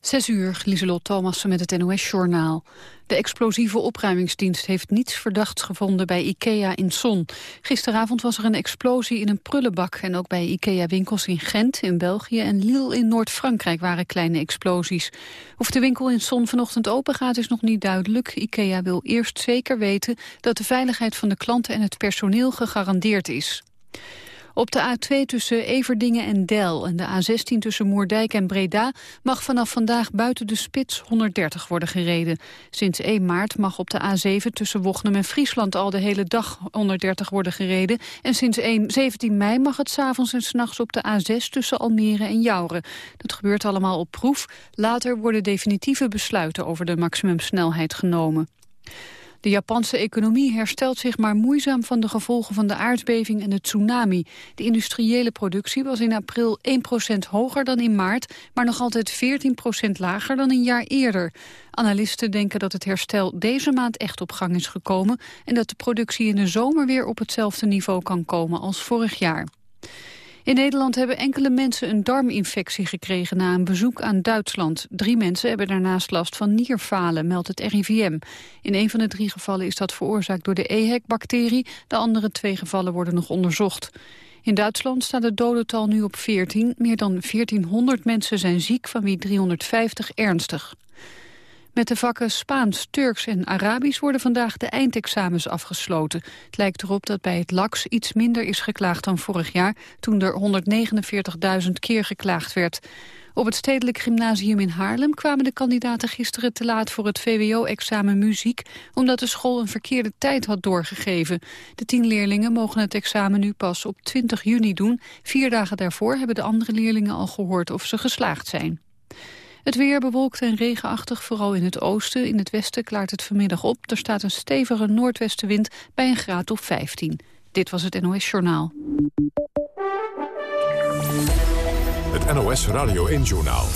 Zes uur, Lieselot Thomassen met het NOS-journaal. De explosieve opruimingsdienst heeft niets verdachts gevonden bij IKEA in Son. Gisteravond was er een explosie in een prullenbak... en ook bij IKEA-winkels in Gent, in België en Lille in Noord-Frankrijk waren kleine explosies. Of de winkel in Son vanochtend open gaat is nog niet duidelijk. IKEA wil eerst zeker weten dat de veiligheid van de klanten en het personeel gegarandeerd is. Op de A2 tussen Everdingen en Del en de A16 tussen Moerdijk en Breda mag vanaf vandaag buiten de spits 130 worden gereden. Sinds 1 maart mag op de A7 tussen Wochnum en Friesland al de hele dag 130 worden gereden. En sinds 1, 17 mei mag het s'avonds en s'nachts op de A6 tussen Almere en Jouren. Dat gebeurt allemaal op proef. Later worden definitieve besluiten over de maximumsnelheid genomen. De Japanse economie herstelt zich maar moeizaam van de gevolgen van de aardbeving en de tsunami. De industriële productie was in april 1% hoger dan in maart, maar nog altijd 14% lager dan een jaar eerder. Analisten denken dat het herstel deze maand echt op gang is gekomen en dat de productie in de zomer weer op hetzelfde niveau kan komen als vorig jaar. In Nederland hebben enkele mensen een darminfectie gekregen na een bezoek aan Duitsland. Drie mensen hebben daarnaast last van nierfalen, meldt het RIVM. In een van de drie gevallen is dat veroorzaakt door de EHEC-bacterie. De andere twee gevallen worden nog onderzocht. In Duitsland staat het dodental nu op 14. Meer dan 1400 mensen zijn ziek, van wie 350 ernstig. Met de vakken Spaans, Turks en Arabisch worden vandaag de eindexamens afgesloten. Het lijkt erop dat bij het LAX iets minder is geklaagd dan vorig jaar... toen er 149.000 keer geklaagd werd. Op het Stedelijk Gymnasium in Haarlem kwamen de kandidaten gisteren te laat voor het VWO-examen muziek, omdat de school een verkeerde tijd had doorgegeven. De tien leerlingen mogen het examen nu pas op 20 juni doen. Vier dagen daarvoor hebben de andere leerlingen al gehoord of ze geslaagd zijn. Het weer bewolkt en regenachtig, vooral in het oosten. In het westen klaart het vanmiddag op. Er staat een stevige noordwestenwind bij een graad of 15. Dit was het NOS Journaal. Het NOS Radio 1 Journaal.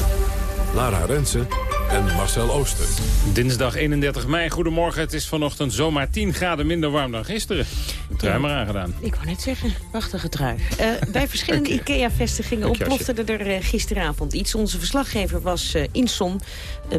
Lara Rensen en Marcel Ooster. Dinsdag 31 mei, goedemorgen. Het is vanochtend zomaar 10 graden minder warm dan gisteren. Een trui maar aangedaan. Ik wou net zeggen, prachtige trui. Uh, bij verschillende IKEA-vestigingen ontplofte er uh, gisteravond iets. Onze verslaggever was uh, in Son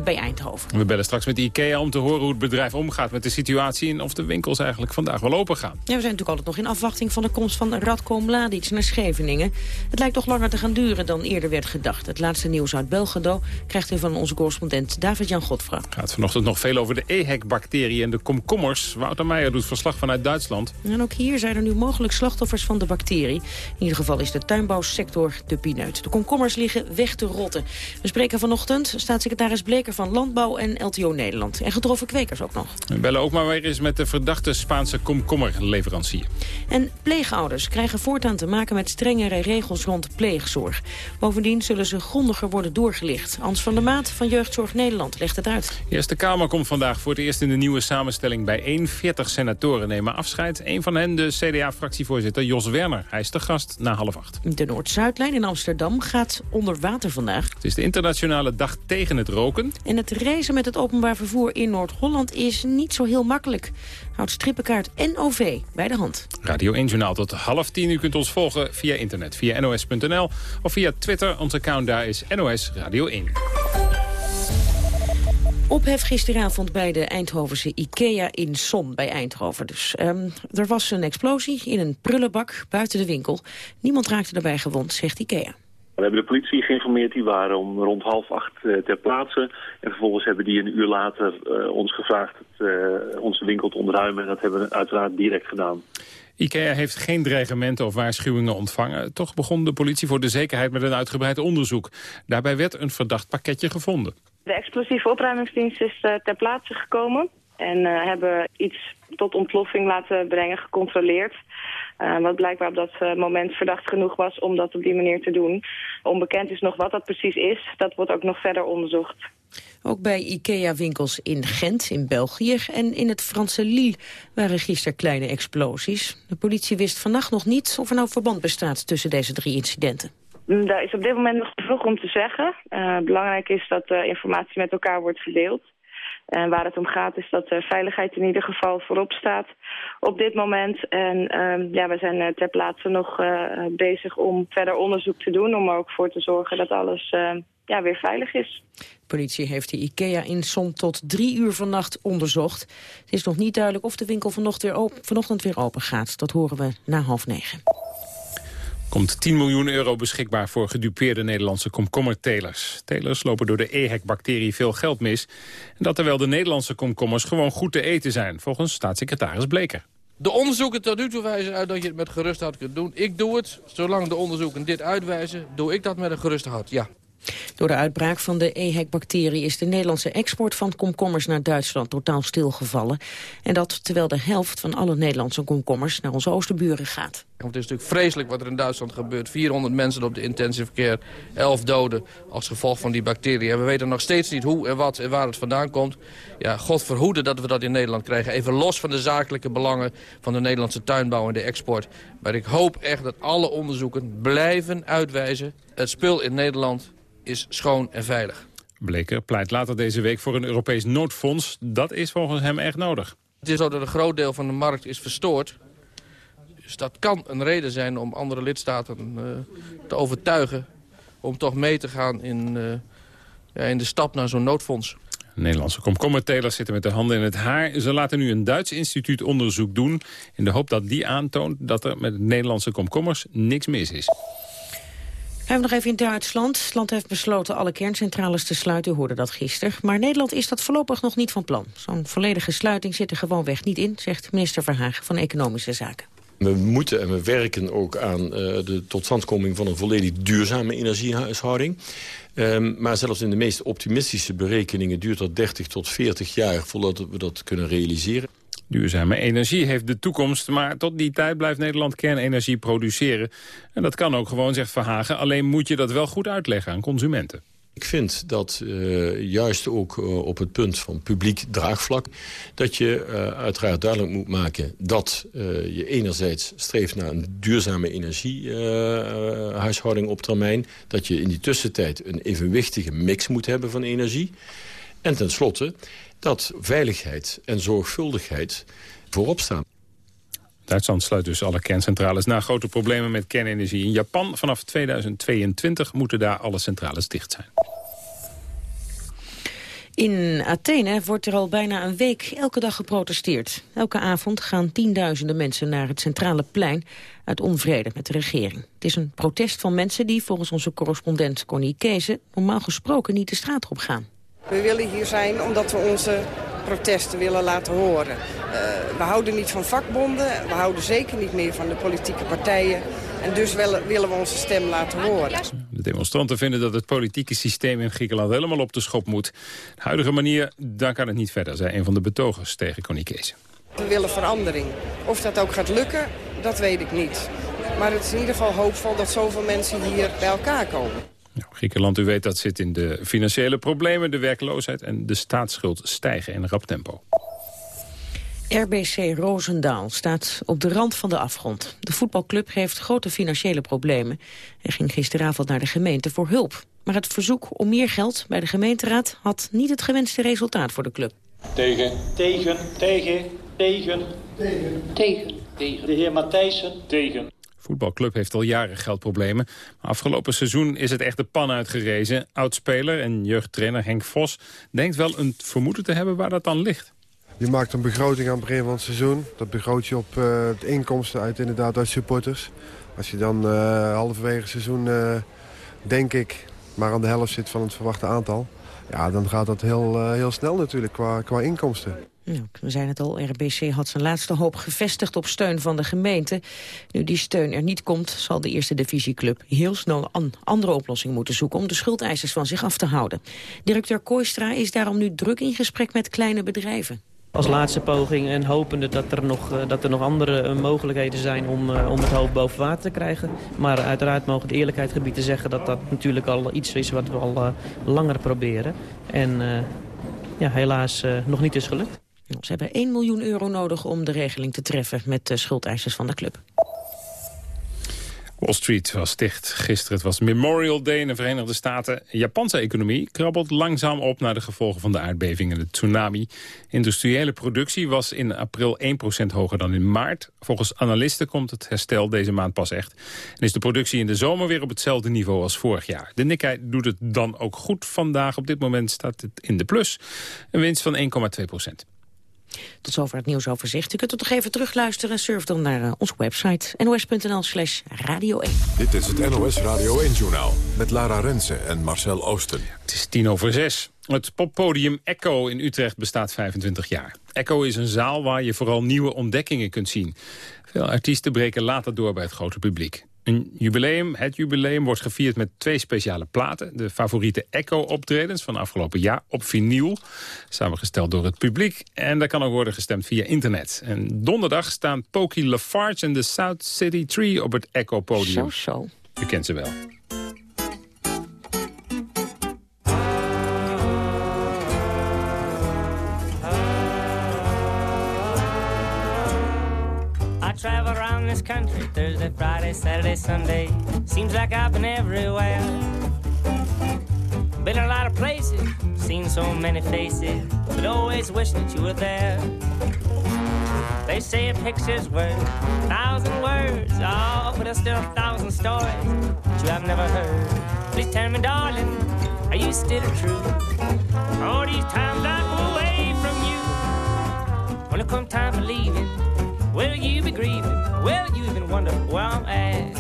bij Eindhoven. We bellen straks met IKEA om te horen hoe het bedrijf omgaat met de situatie... en of de winkels eigenlijk vandaag wel open gaan. Ja, we zijn natuurlijk altijd nog in afwachting van de komst van Radko Mladic naar Scheveningen. Het lijkt toch langer te gaan duren dan eerder werd gedacht. Het laatste nieuws uit Belgrado krijgt u van onze correspondent David-Jan Godfra. Gaat vanochtend nog veel over de EHEC-bacterie en de komkommers. Wouter Meijer doet verslag vanuit Duitsland. En ook hier zijn er nu mogelijk slachtoffers van de bacterie. In ieder geval is de tuinbouwsector de pineut. De komkommers liggen weg te rotten. We spreken vanochtend staatssecretaris Van Landbouw en LTO Nederland. En getroffen kwekers ook nog. We bellen ook maar weer eens met de verdachte Spaanse komkommerleverancier. En pleegouders krijgen voortaan te maken met strengere regels rond pleegzorg. Bovendien zullen ze grondiger worden doorgelicht. Ans van der Maat van Jeugdzorg Nederland legt het uit. De Eerste Kamer komt vandaag voor het eerst in de nieuwe samenstelling bij 41 senatoren nemen afscheid. Een van hen de CDA-fractievoorzitter Jos Werner. Hij is de gast na half acht. De Noord-Zuidlijn in Amsterdam gaat onder water vandaag. Het is de internationale dag tegen het roken. En het reizen met het openbaar vervoer in Noord-Holland is niet zo heel makkelijk. Houd strippenkaart en OV bij de hand. Radio 1 Journaal tot half tien. U kunt ons volgen via internet, via nos.nl of via Twitter. Onze account daar is NOS Radio 1. Ophef gisteravond bij de Eindhovense IKEA in Son, bij Eindhoven dus. Um, er was een explosie in een prullenbak buiten de winkel. Niemand raakte daarbij gewond, zegt IKEA. We hebben de politie geïnformeerd, die waren om rond half acht uh, ter plaatse. En vervolgens hebben die een uur later uh, ons gevraagd het, uh, onze winkel te ontruimen. En dat hebben we uiteraard direct gedaan. IKEA heeft geen dreigementen of waarschuwingen ontvangen. Toch begon de politie voor de zekerheid met een uitgebreid onderzoek. Daarbij werd een verdacht pakketje gevonden. De explosieve opruimingsdienst is uh, ter plaatse gekomen en uh, hebben iets tot ontploffing laten brengen, gecontroleerd. Uh, wat blijkbaar op dat moment verdacht genoeg was om dat op die manier te doen. Onbekend is nog wat dat precies is. Dat wordt ook nog verder onderzocht. Ook bij IKEA-winkels in Gent, in België en in het Franse Lille waren gisteren kleine explosies. De politie wist vannacht nog niet of er nou verband bestaat tussen deze drie incidenten. Mm, daar is op dit moment nog te vroeg om te zeggen. Uh, belangrijk is dat uh, informatie met elkaar wordt verdeeld. En waar het om gaat is dat de veiligheid in ieder geval voorop staat op dit moment. En uh, ja, we zijn uh, ter plaatse nog uh, bezig om verder onderzoek te doen. Om er ook voor te zorgen dat alles ja, weer veilig is. Politie heeft de IKEA in Som tot drie uur vannacht onderzocht. Het is nog niet duidelijk of de winkel vanochtend weer vanochtend weer open gaat. Dat horen we na half negen komt 10 miljoen euro beschikbaar voor gedupeerde Nederlandse komkommertelers. Telers lopen door de EHEC-bacterie veel geld mis. En dat terwijl de Nederlandse komkommers gewoon goed te eten zijn, volgens staatssecretaris Bleker. De onderzoeken tot nu toe wijzen uit dat je het met gerust hart kunt doen. Ik doe het, zolang de onderzoeken dit uitwijzen, doe ik dat met een gerust hart, ja. Door de uitbraak van de EHEC-bacterie is de Nederlandse export van komkommers naar Duitsland totaal stilgevallen. En dat terwijl de helft van alle Nederlandse komkommers naar onze oosterburen gaat. Het is natuurlijk vreselijk wat er in Duitsland gebeurt. 400 mensen op de intensive care, 11 doden als gevolg van die bacterie. En we weten nog steeds niet hoe en wat en waar het vandaan komt. Ja, God verhoede dat we dat in Nederland krijgen. Even los van de zakelijke belangen van de Nederlandse tuinbouw en de export. Maar ik hoop echt dat alle onderzoeken blijven uitwijzen. Het spul in Nederland is schoon en veilig. Bleker pleit later deze week voor een Europees noodfonds. Dat is volgens hem echt nodig. Het is zo dat een groot deel van de markt is verstoord. Dus dat kan een reden zijn om andere lidstaten uh, te overtuigen... om toch mee te gaan in, uh, ja, in de stap naar zo'n noodfonds. Nederlandse komkommertelers zitten met de handen in het haar. Ze laten nu een Duits instituut onderzoek doen... in de hoop dat die aantoont dat er met Nederlandse komkommers niks mis is. We hebben nog even in Duitsland. Het land heeft besloten alle kerncentrales te sluiten. U hoorde dat gisteren. Maar Nederland is dat voorlopig nog niet van plan. Zo'n volledige sluiting zit er gewoonweg niet in, zegt minister Verhagen van Economische Zaken. We moeten en we werken ook aan uh, de totstandkoming van een volledig duurzame energiehuishouding. Um, maar zelfs in de meest optimistische berekeningen duurt dat 30 tot 40 jaar voordat we dat kunnen realiseren. Duurzame energie heeft de toekomst, maar tot die tijd blijft Nederland kernenergie produceren. En dat kan ook gewoon, zegt Verhagen, alleen moet je dat wel goed uitleggen aan consumenten. Ik vind dat uh, juist ook uh, op het punt van publiek draagvlak... dat je uh, uiteraard duidelijk moet maken dat je enerzijds streeft naar een duurzame energiehuishouding op termijn. Dat je in die tussentijd een evenwichtige mix moet hebben van energie. En tenslotte dat veiligheid en zorgvuldigheid voorop staan. Duitsland sluit dus alle kerncentrales na grote problemen met kernenergie. In Japan vanaf 2022 moeten daar alle centrales dicht zijn. In Athene wordt er al bijna een week elke dag geprotesteerd. Elke avond gaan tienduizenden mensen naar het centrale plein... uit onvrede met de regering. Het is een protest van mensen die volgens onze correspondent Connie Keese... normaal gesproken niet de straat op gaan. We willen hier zijn omdat we onze protesten willen laten horen. Uh, we houden niet van vakbonden, we houden zeker niet meer van de politieke partijen. En dus willen, we onze stem laten horen. De demonstranten vinden dat het politieke systeem in Griekenland helemaal op de schop moet. De huidige manier, dan kan het niet verder, zei een van de betogers tegen Connie Kees. We willen verandering. Of dat ook gaat lukken, dat weet ik niet. Maar het is in ieder geval hoopvol dat zoveel mensen hier bij elkaar komen. Nou, Griekenland, u weet, dat zit in de financiële problemen, de werkloosheid en de staatsschuld stijgen in rap tempo. RBC Roosendaal staat op de rand van de afgrond. De voetbalclub heeft grote financiële problemen en ging gisteravond naar de gemeente voor hulp. Maar het verzoek om meer geld bij de gemeenteraad had niet het gewenste resultaat voor de club. Tegen. Tegen. Tegen. Tegen. Tegen. Tegen. Tegen. De heer Matthijssen. Tegen voetbalclub heeft al jaren geldproblemen. Maar afgelopen seizoen is het echt de pan uitgerezen. Oudspeler en jeugdtrainer Henk Vos denkt wel een vermoeden te hebben waar dat dan ligt. Je maakt een begroting aan het begin van het seizoen. Dat begroot je op uh, het inkomsten uit, inderdaad, uit supporters. Als je dan uh, halverwege seizoen, uh, denk ik, maar aan de helft zit van het verwachte aantal... ja, dan gaat dat heel, heel snel natuurlijk qua, qua inkomsten. We zijn het al, RBC had zijn laatste hoop gevestigd op steun van de gemeente. Nu die steun er niet komt, zal de eerste divisieclub heel snel een andere oplossing moeten zoeken om de schuldeisers van zich af te houden. Directeur Kooistra is daarom nu druk in gesprek met kleine bedrijven. Als laatste poging en hopende dat er nog, eh, dat er nog andere eh, mogelijkheden zijn om, eh, om het hoofd boven water te krijgen. Maar uiteraard mogen de eerlijkheid gebied te zeggen dat dat natuurlijk al iets is wat we al langer proberen. En ja, helaas nog niet is gelukt. Ze hebben 1 miljoen euro nodig om de regeling te treffen met de schuldeisers van de club. Wall Street was dicht gisteren. Het was Memorial Day in de Verenigde Staten. De Japanse economie krabbelt langzaam op naar de gevolgen van de aardbeving en de tsunami. Industriële productie was in april 1% hoger dan in maart. Volgens analisten komt het herstel deze maand pas echt. En is de productie in de zomer weer op hetzelfde niveau als vorig jaar. De Nikkei doet het dan ook goed vandaag. Op dit moment staat het in de plus. Een winst van 1,2%. Tot zover het nieuwsoverzicht. U kunt het nog even terugluisteren. Surf dan naar uh, onze website nos.nl slash radio 1. Dit is het NOS Radio 1-journaal met Lara Rensen en Marcel Oosten. Het is tien over zes. Het poppodium Echo in Utrecht bestaat 25 jaar. Echo is een zaal waar je vooral nieuwe ontdekkingen kunt zien. Veel artiesten breken later door bij het grote publiek. Een jubileum, het jubileum wordt gevierd met twee speciale platen. De favoriete Echo-optredens van afgelopen jaar op vinyl. Samengesteld door het publiek. En daar kan ook worden gestemd via internet. En donderdag staan Pokey Lafarge en de South City Tree op het Echo-podium. Zo, zo. U kent ze wel. Travel around this country Thursday, Friday, Saturday, Sunday. Seems like I've been everywhere. Been a lot of places, seen so many faces, but always wish that you were there. They say a picture's worth a thousand words, oh, but there's still a thousand stories that you have never heard. Please tell me, darling, are you still true? All these times I go away from you. When it come time for leaving, Will you be grieving? Will you even wonder where I'm at?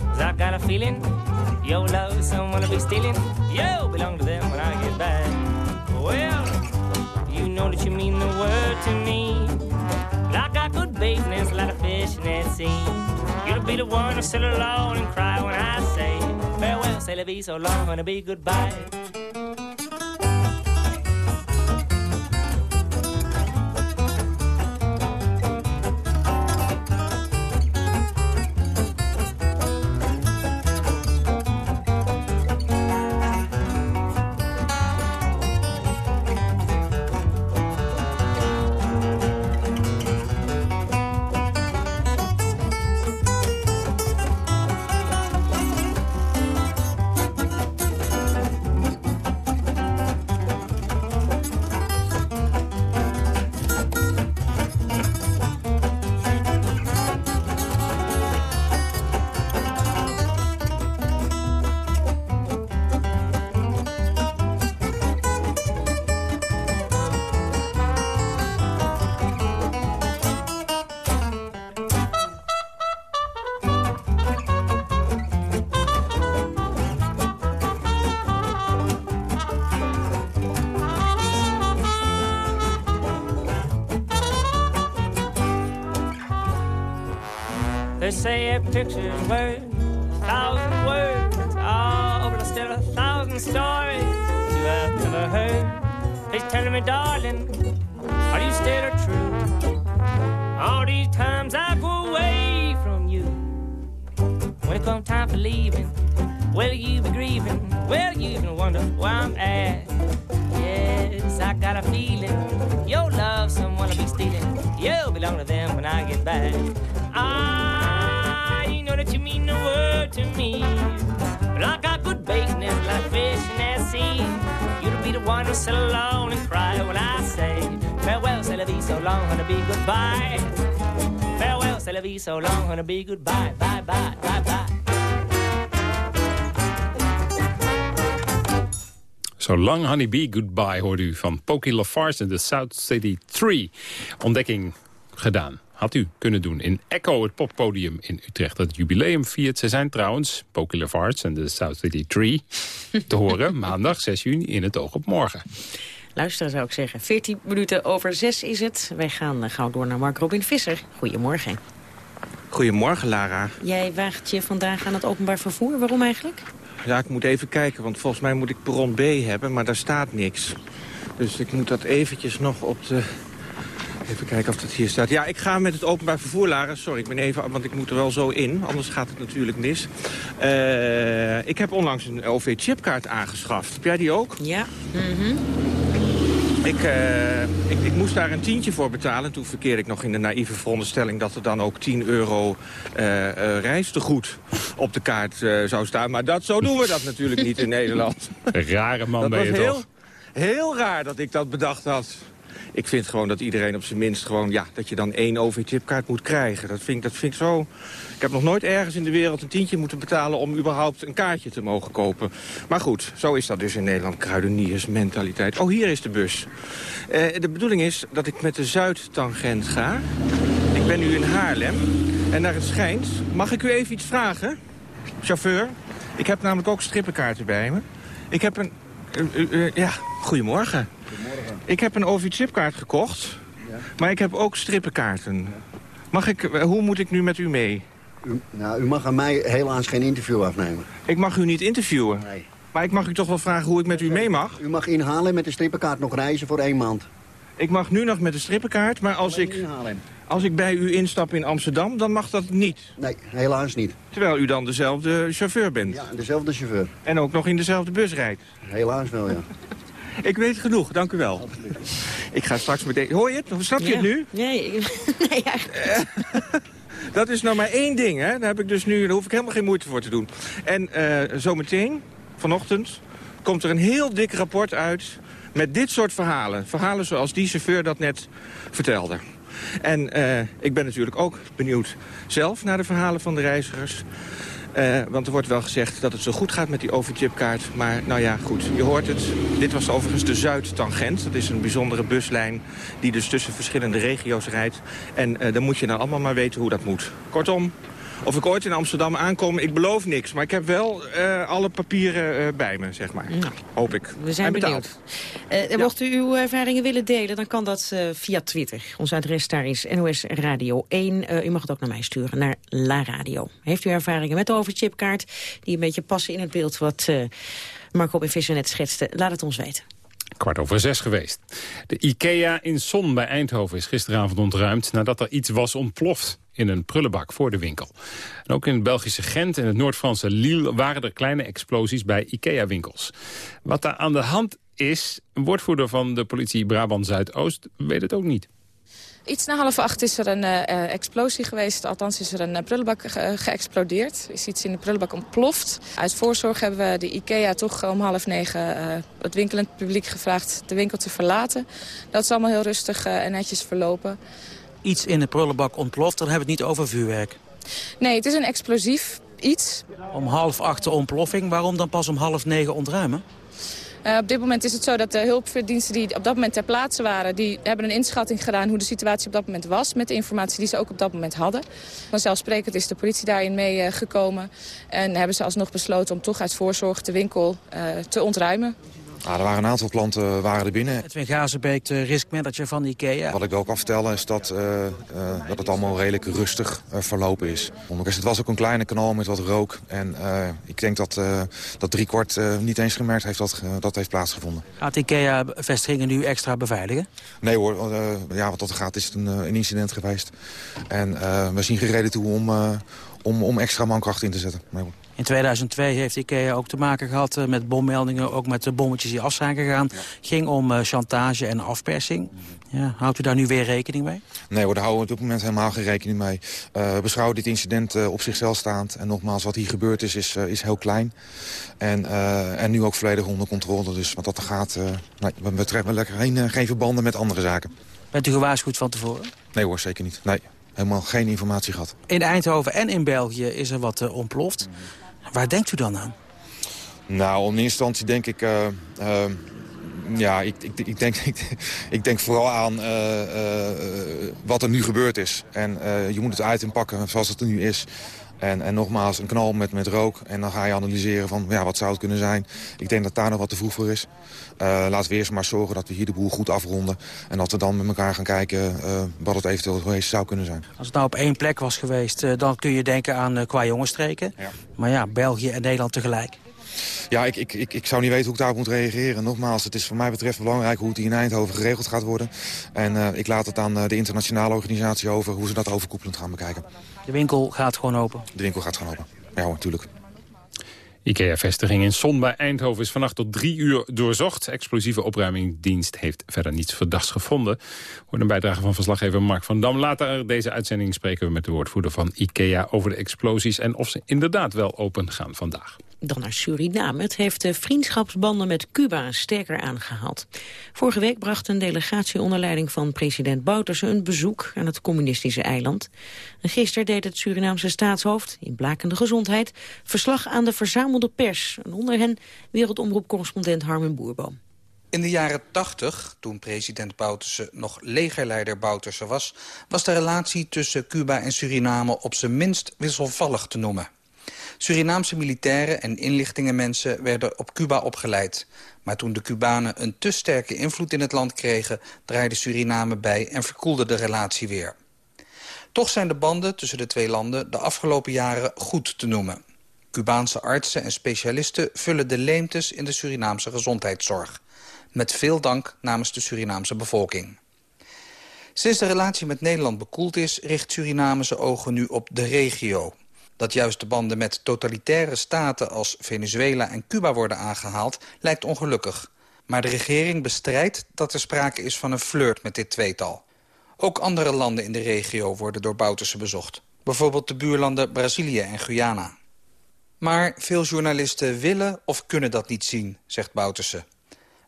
Cause I got a feeling your love someone will be stealing. You'll belong to them when I get back. Well, you know that you mean the world to me. Like I got good bait and there's a lot of fish in that sea. You'll be the one to sit alone and cry when I say farewell, say la vie, so long, and be goodbye. Say a picture's worth a thousand words. Oh, but still a thousand stories you have never heard. Please tell me, darling, are you still true? All these times I go away from you. When it comes time for leaving, will you be grieving? Will you even wonder where I'm at? Yes, I got a feeling your love someone will be stealing. You'll belong to them when I get back. Ah, that you mean the world to me. But I good bait and like fish in that sea. You'll be the one to sit alone and cry when I say farewell, c'est so long, and be goodbye. Farewell, c'est so long, and be goodbye, bye, bye, bye, bye. So Long Honeybee Goodbye hoorde u van Pokey Lafarge en de South City Tree. Ontdekking gedaan. Had u kunnen doen in Echo, het poppodium in Utrecht. Dat jubileum viert. Ze zijn trouwens, Pokey Lafarge en de South City Tree... te horen maandag 6 juni in het oog op morgen. Luisteren zou ik zeggen. 14 minuten over 6 is het. Wij gaan uh, gauw door naar Mark Robin Visser. Goedemorgen. Goedemorgen, Lara. Jij waagt je vandaag aan het openbaar vervoer. Waarom eigenlijk? Ja, ik moet even kijken, want volgens mij moet ik perron B hebben, maar daar staat niks. Dus ik moet dat eventjes nog op de... Even kijken of dat hier staat. Ja, ik ga met het openbaar vervoer, Lara. Sorry, ik ben even, want ik moet er wel zo in. Anders gaat het natuurlijk mis. Uh, ik heb onlangs een OV-chipkaart aangeschaft. Heb jij die ook? Ja. Mm Ik, uh, ik, ik, moest daar een tientje voor betalen. Toen verkeerde ik nog in de naïeve veronderstelling... dat er dan ook 10 euro uh, uh, reistegoed op de kaart zou staan. Maar dat, zo doen we dat natuurlijk niet in Nederland. Rare man dat ben je was heel, toch? Heel raar dat ik dat bedacht had. Ik vind gewoon dat iedereen op zijn minst gewoon... ja, dat je dan één OV-chipkaart moet krijgen. Dat vind, dat vind ik zo... Ik heb nog nooit ergens in de wereld een tientje moeten betalen... om überhaupt een kaartje te mogen kopen. Maar goed, zo is dat dus in Nederland. Kruideniersmentaliteit. Oh, hier is de bus. Uh, de bedoeling is dat ik met de Zuidtangent ga. Ik ben nu in Haarlem. En naar het schijnt... Mag ik u even iets vragen? Chauffeur? Ik heb namelijk ook strippenkaarten bij me. Ik heb een... Ja, goedemorgen. Goedemorgen. Ik heb een OV-chipkaart gekocht, ja. maar ik heb ook strippenkaarten. Mag ik, hoe moet ik nu met u mee? U, nou, u mag aan mij helaas geen interview afnemen. Ik mag u niet interviewen? Nee. Maar ik mag u toch wel vragen hoe ik met u mee mag? U mag inhalen met de strippenkaart nog reizen voor één maand. Ik mag nu nog met de strippenkaart, maar als ik, als ik bij u instap in Amsterdam, dan mag dat niet? Nee, helaas niet. Terwijl u dan dezelfde chauffeur bent? Ja, dezelfde chauffeur. En ook nog in dezelfde bus rijdt? Helaas wel, ja. Ik weet genoeg, dank u wel. Ik ga straks meteen... Hoor je het? Snap je ja. het nu? Nee, nee eigenlijk Dat is nou maar één ding, hè. Daar, heb ik dus nu, daar hoef ik helemaal geen moeite voor te doen. En uh, zometeen, vanochtend, komt er een heel dik rapport uit... met dit soort verhalen. Verhalen zoals die chauffeur dat net vertelde. En uh, ik ben natuurlijk ook benieuwd zelf naar de verhalen van de reizigers. Uh, want er wordt wel gezegd dat het zo goed gaat met die overchipkaart. Maar nou ja, goed, je hoort het. Dit was overigens de Zuid-tangent. Dat is een bijzondere buslijn die dus tussen verschillende regio's rijdt. En uh, dan moet je nou allemaal maar weten hoe dat moet. Kortom, of ik ooit in Amsterdam aankom, ik beloof niks. Maar ik heb wel uh, alle papieren uh, bij me, zeg maar. Nou, Hoop ik. We zijn benieuwd. Uh, ja. Mocht u uw ervaringen willen delen, dan kan dat via Twitter. Ons adres daar is NOS Radio 1. u mag het ook naar mij sturen, naar La Radio. Heeft u ervaringen met de overchipkaart... die een beetje passen in het beeld wat Marco en Visser net schetste? Laat het ons weten kwart over zes geweest. De IKEA in Son bij Eindhoven is gisteravond ontruimd... nadat er iets was ontploft in een prullenbak voor de winkel. En ook in het Belgische Gent en het Noord-Franse Lille... waren er kleine explosies bij IKEA-winkels. Wat daar aan de hand is, een woordvoerder van de politie Brabant-Zuidoost... weet het ook niet. Iets na half acht is er een uh, explosie geweest. Althans is er een uh, prullenbak ge geëxplodeerd. Er is iets in de prullenbak ontploft. Uit voorzorg hebben we de IKEA toch om half negen uh, het winkelend publiek gevraagd de winkel te verlaten. Dat is allemaal heel rustig en netjes verlopen. Iets in de prullenbak ontploft, dan hebben we het niet over vuurwerk. Nee, het is een explosief iets. Om half acht de ontploffing, waarom dan pas om half negen ontruimen? Uh, op dit moment is het zo dat de hulpverdiensten die op dat moment ter plaatse waren... die hebben een inschatting gedaan hoe de situatie op dat moment was... met de informatie die ze ook op dat moment hadden. Vanzelfsprekend is de politie daarin meegekomen. Uh, en hebben ze alsnog besloten om toch uit voorzorg de winkel uh, te ontruimen. Ah, er waren een aantal klanten waren er binnen. Edwin Gazenbeek, de riskmanager van IKEA. Wat ik wel kan vertellen is dat, uh, uh, dat het allemaal redelijk rustig uh, verlopen is. Ondanks het was ook een kleine kanaal met wat rook. En ik denk dat, dat driekwart niet eens gemerkt heeft dat dat heeft plaatsgevonden. Gaat IKEA vestigingen nu extra beveiligen? Nee hoor, ja, wat dat gaat is het een, een incident geweest. En we zien geen reden toe om, om, om extra mankracht in te zetten. Nee, hoor. In 2002 heeft IKEA ook te maken gehad uh, met bommeldingen, ook met de bommetjes die af zijn gegaan. Ja. Ging om uh, chantage en afpersing. Ja, houdt u daar nu weer rekening mee? Nee hoor, daar houden we op dit moment helemaal geen rekening mee. Uh, we beschouwen dit incident op zichzelf staand. En nogmaals, wat hier gebeurd is, is, is heel klein. En, en nu ook volledig onder controle. Dus wat dat er gaat, nee, we betreffen lekker geen, geen verbanden met andere zaken. Bent u gewaarschuwd van tevoren? Nee hoor, zeker niet. Nee, helemaal geen informatie gehad. In Eindhoven en in België is er wat ontploft. Mm. Waar denkt u dan aan? Nou, in eerste instantie denk ik... Uh, uh, ja, ik, ik, ik, denk, ik, ik denk vooral aan uh, wat er nu gebeurd is. En je moet het item pakken zoals het er nu is. En, en nogmaals, een knal met, met rook. En dan ga je analyseren van, ja, wat zou het kunnen zijn. Ik denk dat daar nog wat te vroeg voor is. Uh, laten we eerst maar zorgen dat we hier de boel goed afronden. En dat we dan met elkaar gaan kijken uh, wat het eventueel geweest zou kunnen zijn. Als het nou op één plek was geweest, uh, dan kun je denken aan qua jongenstreken. Ja. Maar ja, België en Nederland tegelijk. Ja, ik, ik, ik, ik zou niet weten hoe ik daarop moet reageren. Nogmaals, het is voor mij betreft belangrijk hoe het hier in Eindhoven geregeld gaat worden. En uh, ik laat het aan uh, de internationale organisatie over hoe ze dat overkoepelend gaan bekijken. De winkel gaat gewoon open? De winkel gaat gewoon open, ja hoor, natuurlijk. IKEA-vestiging in Son bij Eindhoven is vannacht tot drie uur doorzocht. Explosieve opruimingsdienst heeft verder niets verdachts gevonden. Hoort een bijdrage van verslaggever Mark van Dam. Later deze uitzending spreken we met de woordvoerder van IKEA over de explosies... en of ze inderdaad wel open gaan vandaag. Dan naar Suriname. Het heeft de vriendschapsbanden met Cuba sterker aangehaald. Vorige week bracht een delegatie onder leiding van president Bouterse een bezoek aan het communistische eiland. En gisteren deed het Surinaamse staatshoofd, in blakende gezondheid, verslag aan de verzamelde pers. En onder hen wereldomroepcorrespondent Harmen Boerboom. In de jaren 80, toen president Bouterse nog legerleider Bouterse was... was de relatie tussen Cuba en Suriname op zijn minst wisselvallig te noemen. Surinaamse militairen en inlichtingenmensen werden op Cuba opgeleid. Maar toen de Cubanen een te sterke invloed in het land kregen... draaide Suriname bij en verkoelde de relatie weer. Toch zijn de banden tussen de twee landen de afgelopen jaren goed te noemen. Cubaanse artsen en specialisten vullen de leemtes in de Surinaamse gezondheidszorg. Met veel dank namens de Surinaamse bevolking. Sinds de relatie met Nederland bekoeld is, richt Suriname ogen nu op de regio. Dat juist de banden met totalitaire staten als Venezuela en Cuba worden aangehaald, lijkt ongelukkig. Maar de regering bestrijdt dat er sprake is van een flirt met dit tweetal. Ook andere landen in de regio worden door Bouterse bezocht. Bijvoorbeeld de buurlanden Brazilië en Guyana. Maar veel journalisten willen of kunnen dat niet zien, zegt Bouterse.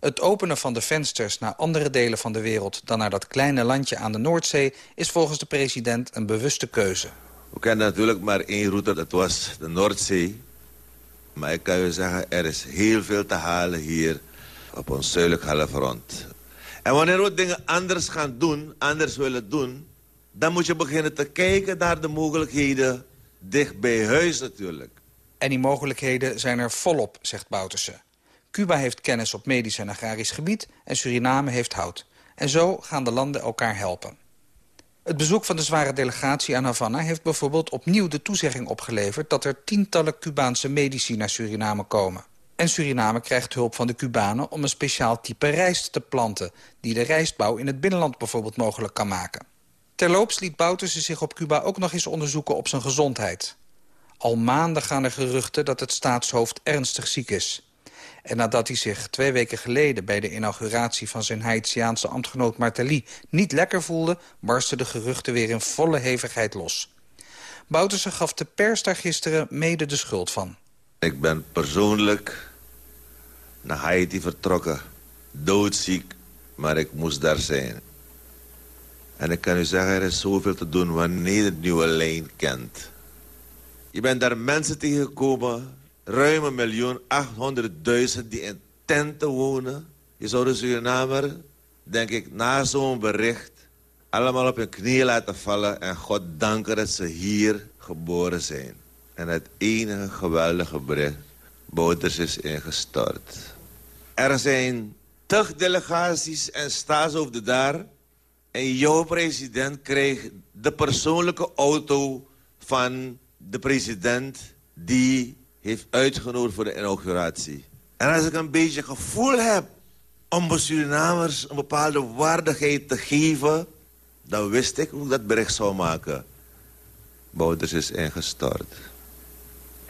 Het openen van de vensters naar andere delen van de wereld... dan naar dat kleine landje aan de Noordzee... is volgens de president een bewuste keuze. We kennen natuurlijk maar één route, dat was de Noordzee. Maar ik kan je zeggen, er is heel veel te halen hier op ons zuidelijk halfrond. En wanneer we dingen anders gaan doen, anders willen doen... dan moet je beginnen te kijken naar de mogelijkheden dicht bij huis natuurlijk. En die mogelijkheden zijn er volop, zegt Bouterse. Cuba heeft kennis op medisch en agrarisch gebied en Suriname heeft hout. En zo gaan de landen elkaar helpen. Het bezoek van de zware delegatie aan Havana heeft bijvoorbeeld opnieuw de toezegging opgeleverd... dat er tientallen Cubaanse medici naar Suriname komen. En Suriname krijgt hulp van de Cubanen om een speciaal type rijst te planten... die de rijstbouw in het binnenland bijvoorbeeld mogelijk kan maken. Terloops liet Bouterse zich op Cuba ook nog eens onderzoeken op zijn gezondheid. Al maanden gaan er geruchten dat het staatshoofd ernstig ziek is. En nadat hij zich twee weken geleden bij de inauguratie van zijn Haitiaanse ambtgenoot Martelly niet lekker voelde, barsten de geruchten weer in volle hevigheid los. Bouterse gaf de pers daar gisteren mede de schuld van. Ik ben persoonlijk naar Haiti vertrokken, doodziek, maar ik moest daar zijn. En ik kan u zeggen, er is zoveel te doen wanneer je het nieuwe lijn kent. Je bent daar mensen tegengekomen ruim een miljoen, 800.000 die in tenten wonen. Je zou de Surinamer, denk ik, na zo'n bericht... allemaal op hun knieën laten vallen en God danken dat ze hier geboren zijn. En het enige geweldige bericht, Bouters is ingestort. Er zijn tig delegaties en staatshoofden daar... en jouw president kreeg de persoonlijke auto van de president... die heeft uitgenodigd voor de inauguratie. En als ik een beetje gevoel heb om de Surinamers een bepaalde waardigheid te geven... dan wist ik hoe ik dat bericht zou maken. Bouders is ingestort.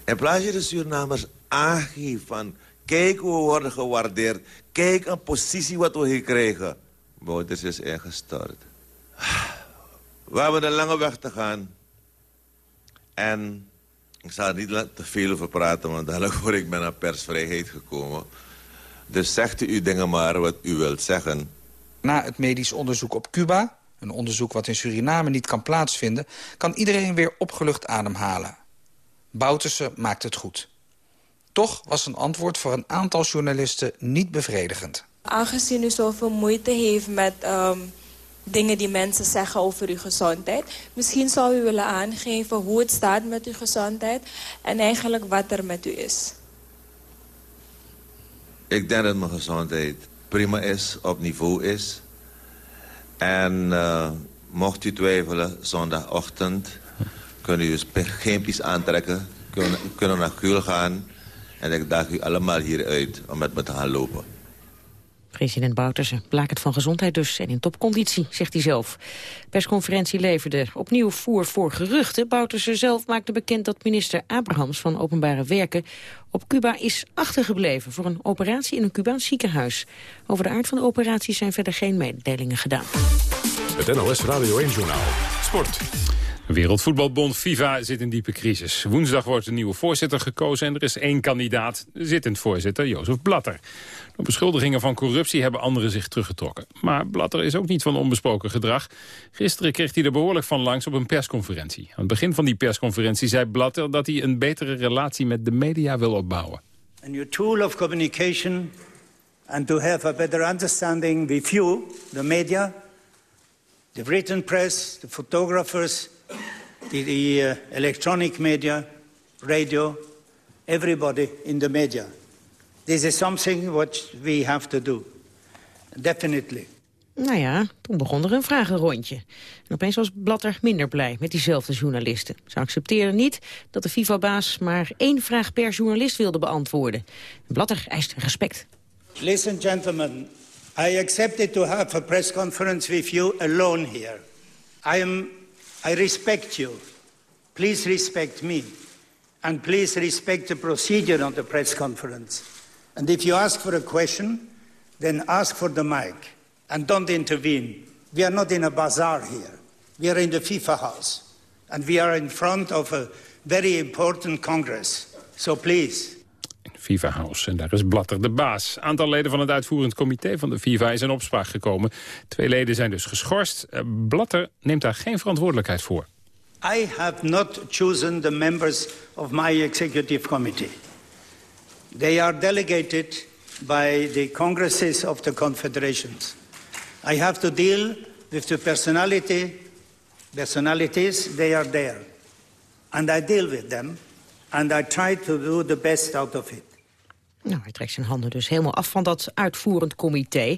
In plaats je de Surinamers aangeeft van... kijk hoe we worden gewaardeerd. Kijk een positie wat we hier krijgen. Bouders is ingestort. We hebben een lange weg te gaan. En ik zal er niet te veel over praten, want dadelijk word ik ben naar persvrijheid gekomen. Dus zegt u dingen maar wat u wilt zeggen. Na het medisch onderzoek op Cuba, een onderzoek wat in Suriname niet kan plaatsvinden... kan iedereen weer opgelucht ademhalen. Bouterse maakt het goed. Toch was een antwoord voor een aantal journalisten niet bevredigend. Aangezien u zoveel moeite heeft met um, dingen die mensen zeggen over uw gezondheid. Misschien zou u willen aangeven hoe het staat met uw gezondheid... en eigenlijk wat er met u is. Ik denk dat mijn gezondheid prima is, op niveau is. En uh, mocht u twijfelen, zondagochtend... kunnen u geen pies aantrekken, kunnen, kunnen naar Kuul gaan... en ik daag u allemaal hier uit om met me te gaan lopen. President Bouterse het van gezondheid dus en in topconditie, zegt hij zelf. Persconferentie leverde opnieuw voer voor geruchten. Bouterse zelf maakte bekend dat minister Abrahams van Openbare Werken op Cuba is achtergebleven voor een operatie in een Cubaans ziekenhuis. Over de aard van de operatie zijn verder geen mededelingen gedaan. Het NOS Radio 1 Journaal. Sport. Wereldvoetbalbond FIFA zit in diepe crisis. Woensdag wordt een nieuwe voorzitter gekozen en er is één kandidaat, zittend voorzitter, Jozef Blatter. Door beschuldigingen van corruptie hebben anderen zich teruggetrokken. Maar Blatter is ook niet van onbesproken gedrag. Gisteren kreeg hij er behoorlijk van langs op een persconferentie. Aan het begin van die persconferentie zei Blatter dat hij een betere relatie met de media wil opbouwen. A new tool of communication and to have a better understanding with you, the media, the written press, the photographers, the, the uh, electronic media, radio, everybody in the media. This is something what we have to do. Definitely. Nou ja, toen begon er een vragenrondje. En opeens was Blatter minder blij met diezelfde journalisten. Ze accepteerden niet dat de FIFA-baas maar één vraag per journalist wilde beantwoorden. Blatter eist respect. Listen, gentlemen. I accepted to have a press conference with you alone here. I, am, I respect you. Please respect me. And please respect the procedure on the press conference. And if you ask for a question, then ask for the mic and don't intervene. We are not in a bazaar here. We are in the FIFA house. And we are in front of a very important Congress. So please. FIFA House. En daar is Blatter de baas. Aantal leden van het uitvoerend comité van de FIFA is in opspraak gekomen. Twee leden zijn dus geschorst. Eh, Blatter neemt daar geen verantwoordelijkheid voor. I have not chosen the members of my executive committee. They are delegated by the congresses of the confederations. I have to deal with the personality, personalities, they are there. And I deal with them, and I try to do the best out of it. Nou, hij trekt zijn handen dus helemaal af van dat uitvoerend comité.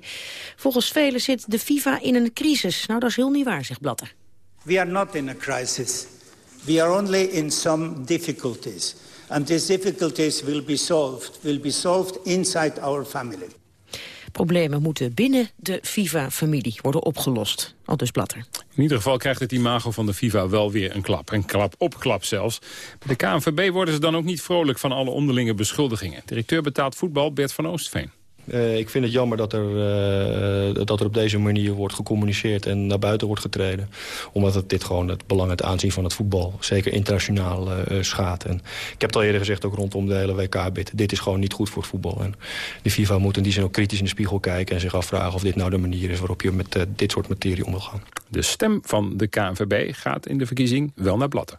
Volgens velen zit de FIFA in een crisis. Nou, dat is heel niet waar, zegt Blatter. We are not in a crisis. We are only in some difficulties. And these difficulties will be solved, will be solved inside our family. Problemen moeten binnen de FIFA-familie worden opgelost. Al dus Blatter. In ieder geval krijgt het imago van de FIFA wel weer een klap. Een klap op klap zelfs. Bij de KNVB worden ze dan ook niet vrolijk van alle onderlinge beschuldigingen. Directeur betaald voetbal Bert van Oostveen. Uh, ik vind het jammer dat er, uh, dat er op deze manier wordt gecommuniceerd en naar buiten wordt getreden. Omdat het dit gewoon het belang, het aanzien van het voetbal, zeker internationaal, uh, schaadt. En ik heb het al eerder gezegd, ook rondom de hele WK-bid. Dit is gewoon niet goed voor het voetbal. En de FIFA moet in die zin ook kritisch in de spiegel kijken en zich afvragen of dit nou de manier is waarop je met dit soort materie om wil gaan. De stem van de KNVB gaat in de verkiezing wel naar Blatten.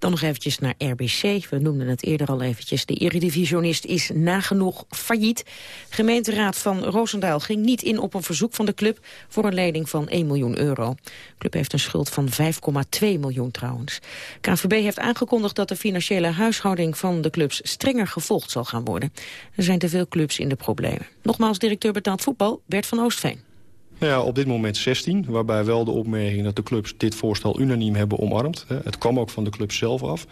Dan nog eventjes naar RBC. We noemden het eerder al eventjes. De eredivisionist is nagenoeg failliet. Gemeenteraad van Roosendaal ging niet in op een verzoek van de club... voor een lening van 1 miljoen euro. De club heeft een schuld van 5,2 miljoen trouwens. KNVB heeft aangekondigd dat de financiële huishouding van de clubs... strenger gevolgd zal gaan worden. Er zijn te veel clubs in de problemen. Nogmaals directeur betaald voetbal, Bert van Oostveen. Ja, op dit moment 16, waarbij wel de opmerking dat de clubs dit voorstel unaniem hebben omarmd. Het kwam ook van de club zelf af.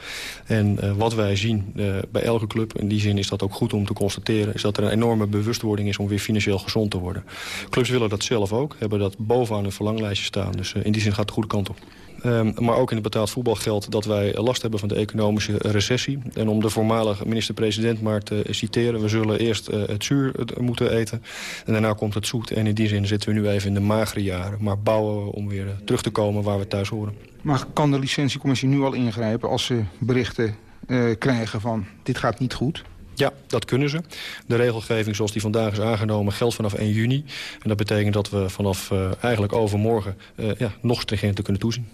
En uh, wat wij zien uh, bij elke club, in die zin is dat ook goed om te constateren... is dat er een enorme bewustwording is om weer financieel gezond te worden. Clubs willen dat zelf ook, hebben dat bovenaan hun verlanglijstje staan. Dus uh, in die zin gaat het de goede kant op. Um, maar ook in het betaald voetbal geldt dat wij last hebben van de economische recessie. En om de voormalige minister-president maar te citeren... we zullen eerst uh, het zuur moeten eten en daarna komt het zoet. En in die zin zitten we nu even in de magere jaren. Maar bouwen we om weer terug te komen waar we thuis horen. Maar kan de licentiecommissie nu al ingrijpen als ze berichten uh, krijgen van dit gaat niet goed? Ja, dat kunnen ze. De regelgeving zoals die vandaag is aangenomen geldt vanaf 1 juni. En dat betekent dat we vanaf uh, eigenlijk overmorgen uh, ja, nog stringenter kunnen toezien.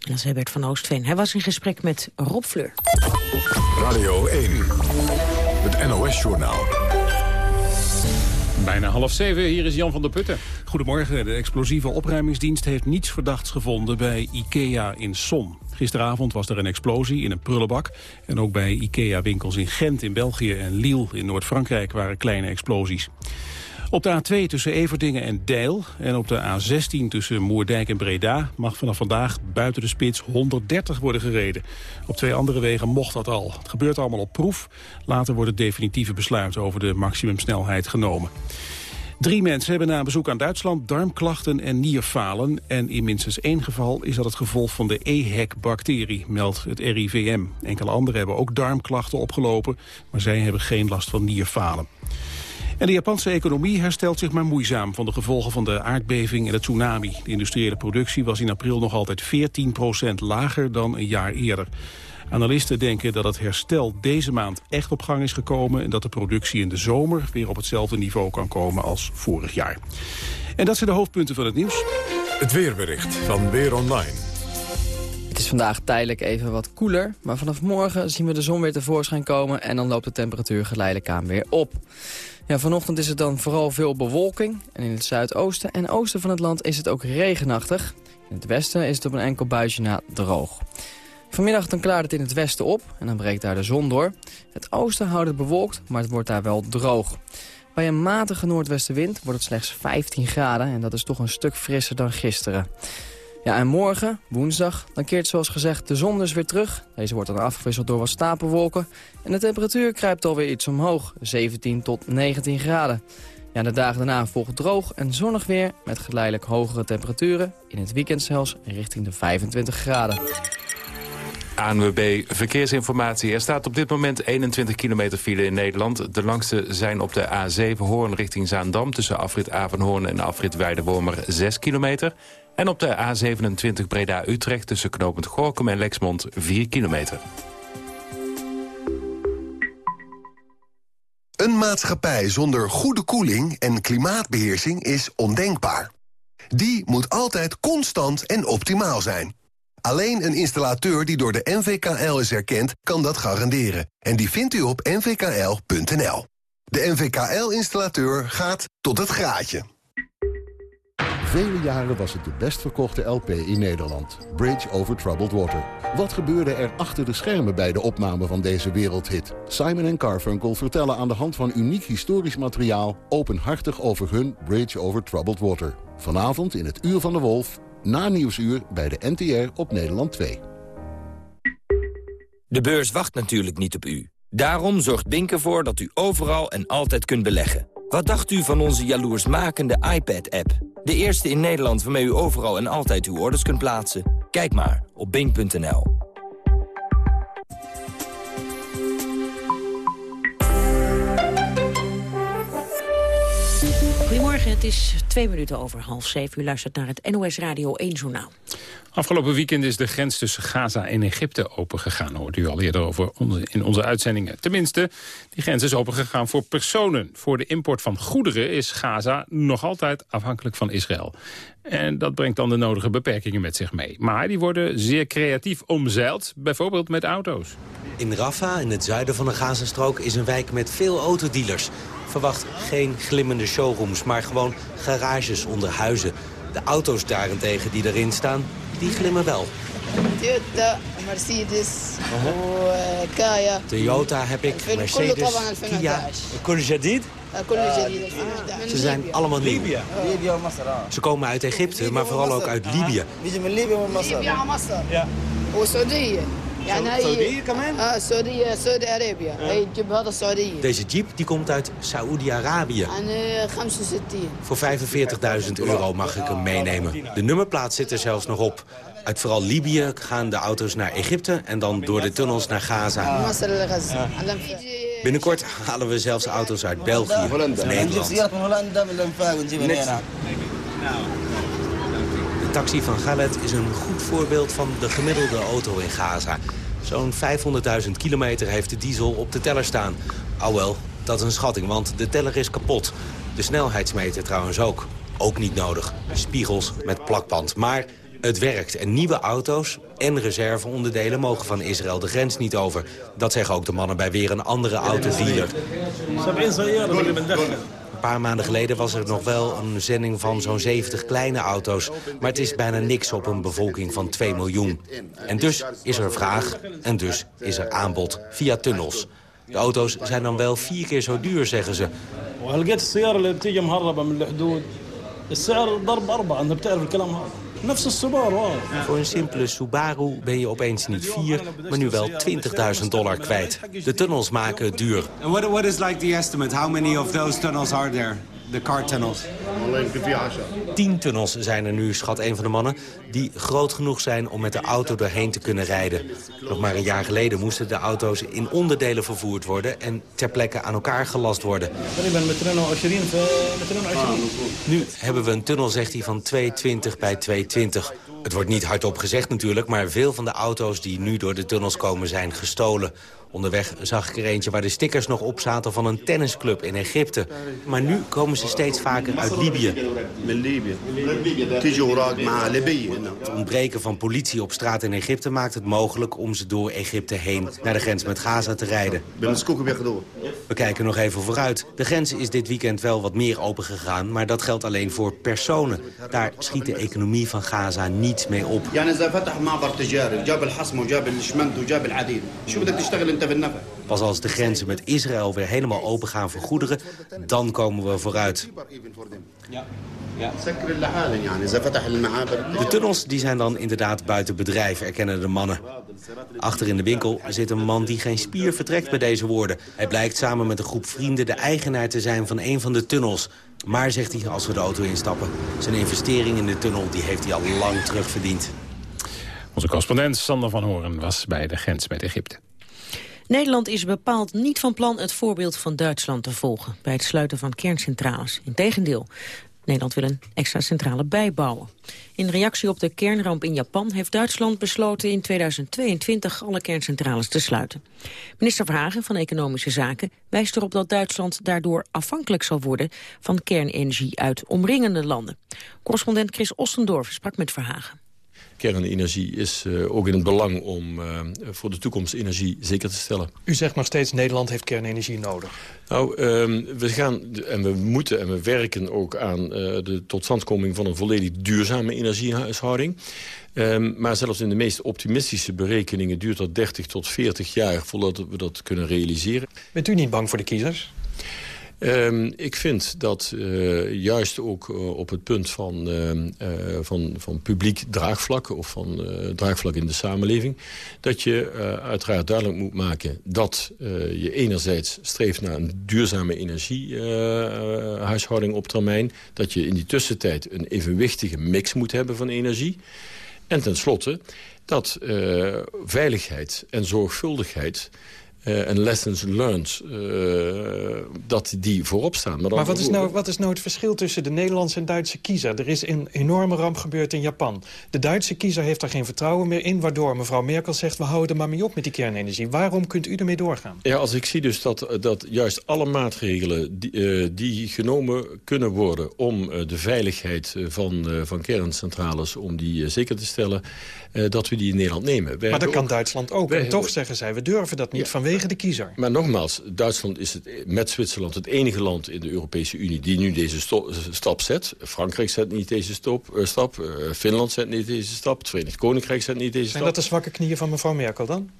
Dat is Bert van Oostveen. Hij was in gesprek met Rob Fleur. Radio 1, het NOS-journaal. Bijna half zeven, hier is Jan van der Putten. Goedemorgen, de explosieve opruimingsdienst heeft niets verdachts gevonden bij IKEA in Son. Gisteravond was er een explosie in een prullenbak. En ook bij IKEA-winkels in Gent in België en Lille in Noord-Frankrijk waren kleine explosies. Op de A2 tussen Everdingen en Deil en op de A16 tussen Moerdijk en Breda... mag vanaf vandaag buiten de spits 130 worden gereden. Op twee andere wegen mocht dat al. Het gebeurt allemaal op proef. Later wordt het definitieve besluit over de maximumsnelheid genomen. Drie mensen hebben na een bezoek aan Duitsland darmklachten en nierfalen. En in minstens één geval is dat het gevolg van de EHEC-bacterie, meldt het RIVM. Enkele anderen hebben ook darmklachten opgelopen, maar zij hebben geen last van nierfalen. En de Japanse economie herstelt zich maar moeizaam van de gevolgen van de aardbeving en de tsunami. De industriële productie was in april nog altijd 14% lager dan een jaar eerder. Analisten denken dat het herstel deze maand echt op gang is gekomen... en dat de productie in de zomer weer op hetzelfde niveau kan komen als vorig jaar. En dat zijn de hoofdpunten van het nieuws. Het weerbericht van Weer Online. Het is vandaag tijdelijk even wat koeler, maar vanaf morgen zien we de zon weer tevoorschijn komen... en dan loopt de temperatuur geleidelijk aan weer op. Vanochtend is het dan vooral veel bewolking en in het zuidoosten en oosten van het land is het ook regenachtig. In het westen is het op een enkel buisje na droog. Vanmiddag dan klaart het in het westen op en dan breekt daar de zon door. Het oosten houdt het bewolkt, maar het wordt daar wel droog. Bij een matige noordwestenwind wordt het slechts 15 graden en dat is toch een stuk frisser dan gisteren. Ja, en morgen, woensdag, dan keert zoals gezegd de zon dus weer terug. Deze wordt dan afgewisseld door wat stapelwolken. En de temperatuur kruipt alweer iets omhoog, 17 tot 19 graden. Ja, de dagen daarna volgt droog en zonnig weer met geleidelijk hogere temperaturen. In het weekend zelfs richting de 25 graden. ANWB Verkeersinformatie. Er staat op dit moment 21 kilometer file in Nederland. De langste zijn op de A7 Hoorn richting Zaandam... tussen afrit Avenhoorn en afrit Weidewormer 6 kilometer. En op de A27 Breda-Utrecht tussen knooppunt Gorkum en Lexmond 4 kilometer. Een maatschappij zonder goede koeling en klimaatbeheersing is ondenkbaar. Die moet altijd constant en optimaal zijn. Alleen een installateur die door de NVKL is erkend, kan dat garanderen. En die vindt u op nvkl.nl. De NVKL-installateur gaat tot het graadje. Vele jaren was het de best verkochte LP in Nederland. Bridge over Troubled Water. Wat gebeurde er achter de schermen bij de opname van deze wereldhit? Simon Carfunkel vertellen aan de hand van uniek historisch materiaal... openhartig over hun Bridge over Troubled Water. Vanavond in het Uur van de Wolf, na Nieuwsuur bij de NTR op Nederland 2. De beurs wacht natuurlijk niet op u. Daarom zorgt Bink ervoor dat u overal en altijd kunt beleggen. Wat dacht u van onze jaloersmakende iPad-app? De eerste in Nederland waarmee u overal en altijd uw orders kunt plaatsen. Kijk maar op bing.nl. Goedemorgen, het is twee minuten over half zeven. U luistert naar het NOS Radio 1 Journaal. Afgelopen weekend is de grens tussen Gaza en Egypte opengegaan. Hoort u al eerder over in onze uitzendingen. Tenminste, die grens is opengegaan voor personen. Voor de import van goederen is Gaza nog altijd afhankelijk van Israël. En dat brengt dan de nodige beperkingen met zich mee. Maar die worden zeer creatief omzeild, bijvoorbeeld met auto's. In Rafah, in het zuiden van de Gazastrook, is een wijk met veel autodealers. Verwacht geen glimmende showrooms, maar gewoon garages onder huizen. De auto's daarentegen die erin staan, die glimmen wel. Toyota, Mercedes, Kaya. Toyota heb ik, Mercedes, Kia, Jadid. Ze zijn allemaal nieuw. Ze komen uit Egypte, maar vooral ook uit Libië. Libië, Ja. Deze jeep die komt uit Saoedi-Arabië. Voor 45.000 euro mag ik hem meenemen. De nummerplaat zit er zelfs nog op. Uit vooral Libië gaan de auto's naar Egypte en dan door de tunnels naar Gaza. Binnenkort halen we zelfs auto's uit België of Nederland. De taxi van Galet is een goed voorbeeld van de gemiddelde auto in Gaza. Zo'n 500.000 kilometer heeft de diesel op de teller staan. Alhoewel, dat is een schatting, want de teller is kapot. De snelheidsmeter trouwens ook. Ook niet nodig. Spiegels met plakband. Maar het werkt en nieuwe auto's en reserveonderdelen mogen van Israël de grens niet over. Dat zeggen ook de mannen bij weer een andere autodealer. Paar maanden geleden was er nog wel een zending van zo'n 70 kleine auto's. Maar het is bijna niks op een bevolking van 2 miljoen. En dus is er vraag en dus is er aanbod via tunnels. De auto's zijn dan wel vier keer zo duur, zeggen ze. Voor een simpele Subaru ben je opeens niet 4, maar nu wel 20.000 dollar kwijt. De tunnels maken het duur. What is like the estimate? How many of those tunnels are there? De car tunnels? Tien tunnels zijn er nu, schat een van de mannen... die groot genoeg zijn om met de auto doorheen te kunnen rijden. Nog maar een jaar geleden moesten de auto's in onderdelen vervoerd worden... en ter plekke aan elkaar gelast worden. Nu hebben we een tunnel, zegt hij, van 220 bij 220. Het wordt niet hardop gezegd natuurlijk... maar veel van de auto's die nu door de tunnels komen zijn gestolen. Onderweg zag ik er eentje waar de stickers nog op zaten van een tennisclub in Egypte. Maar nu komen ze steeds vaker uit Libië. Het ontbreken van politie op straat in Egypte maakt het mogelijk om ze door Egypte heen naar de grens met Gaza te rijden. We kijken nog even vooruit. De grens is dit weekend wel wat meer open gegaan, maar dat geldt alleen voor personen. Daar schiet de economie van Gaza niets mee op. Pas als de grenzen met Israël weer helemaal open gaan voor goederen, dan komen we vooruit. De tunnels die zijn dan inderdaad buiten bedrijf, erkennen de mannen. Achter in de winkel zit een man die geen spier vertrekt bij deze woorden. Hij blijkt samen met een groep vrienden de eigenaar te zijn van een van de tunnels. Maar, zegt hij als we de auto instappen, zijn investering in de tunnel die heeft hij al lang terugverdiend. Onze correspondent Sander van Horen was bij de grens met Egypte. Nederland is bepaald niet van plan het voorbeeld van Duitsland te volgen... bij het sluiten van kerncentrales. Integendeel, Nederland wil een extra centrale bijbouwen. In reactie op de kernramp in Japan heeft Duitsland besloten in 2022 alle kerncentrales te sluiten. Minister Verhagen van Economische Zaken wijst erop dat Duitsland daardoor afhankelijk zal worden van kernenergie uit omringende landen. Correspondent Chris Ostendorf sprak met Verhagen kernenergie is uh, ook in het belang om uh, voor de toekomst energie zeker te stellen. U zegt nog steeds Nederland heeft kernenergie nodig. Nou, uh, we gaan en we moeten en we werken ook aan de totstandkoming van een volledig duurzame energiehuishouding. Um, maar zelfs in de meest optimistische berekeningen duurt dat 30 tot 40 jaar voordat we dat kunnen realiseren. Bent u niet bang voor de kiezers? Um, ik vind dat uh, juist ook uh, op het punt van, uh, van, van publiek draagvlak... of van draagvlak in de samenleving... dat je uiteraard duidelijk moet maken dat je enerzijds streeft naar een duurzame energiehuishouding op termijn... dat je in die tussentijd een evenwichtige mix moet hebben van energie... en tenslotte dat veiligheid en zorgvuldigheid en lessons learned, uh, dat die voorop staan. Maar, maar wat, is nou, wat is nou het verschil tussen de Nederlandse en Duitse kiezer? Er is een enorme ramp gebeurd in Japan. De Duitse kiezer heeft daar geen vertrouwen meer in... waardoor mevrouw Merkel zegt, we houden er maar mee op met die kernenergie. Waarom kunt u ermee doorgaan? Ja, als ik zie dus dat, dat juist alle maatregelen die, die genomen kunnen worden... om de veiligheid van, van kerncentrales, om die zeker te stellen... dat we die in Nederland nemen. maar dat kan Duitsland ook. En toch zeggen zij, we durven dat niet ja. vanwege de kiezer. Maar nogmaals, Duitsland is het, met Zwitserland het enige land in de Europese Unie... die nu deze stap zet. Frankrijk zet niet deze stop, uh, stap. Uh, Finland zet niet deze stap. Het Verenigd Koninkrijk zet niet deze stap. Zijn dat de zwakke knieën van mevrouw Merkel dan?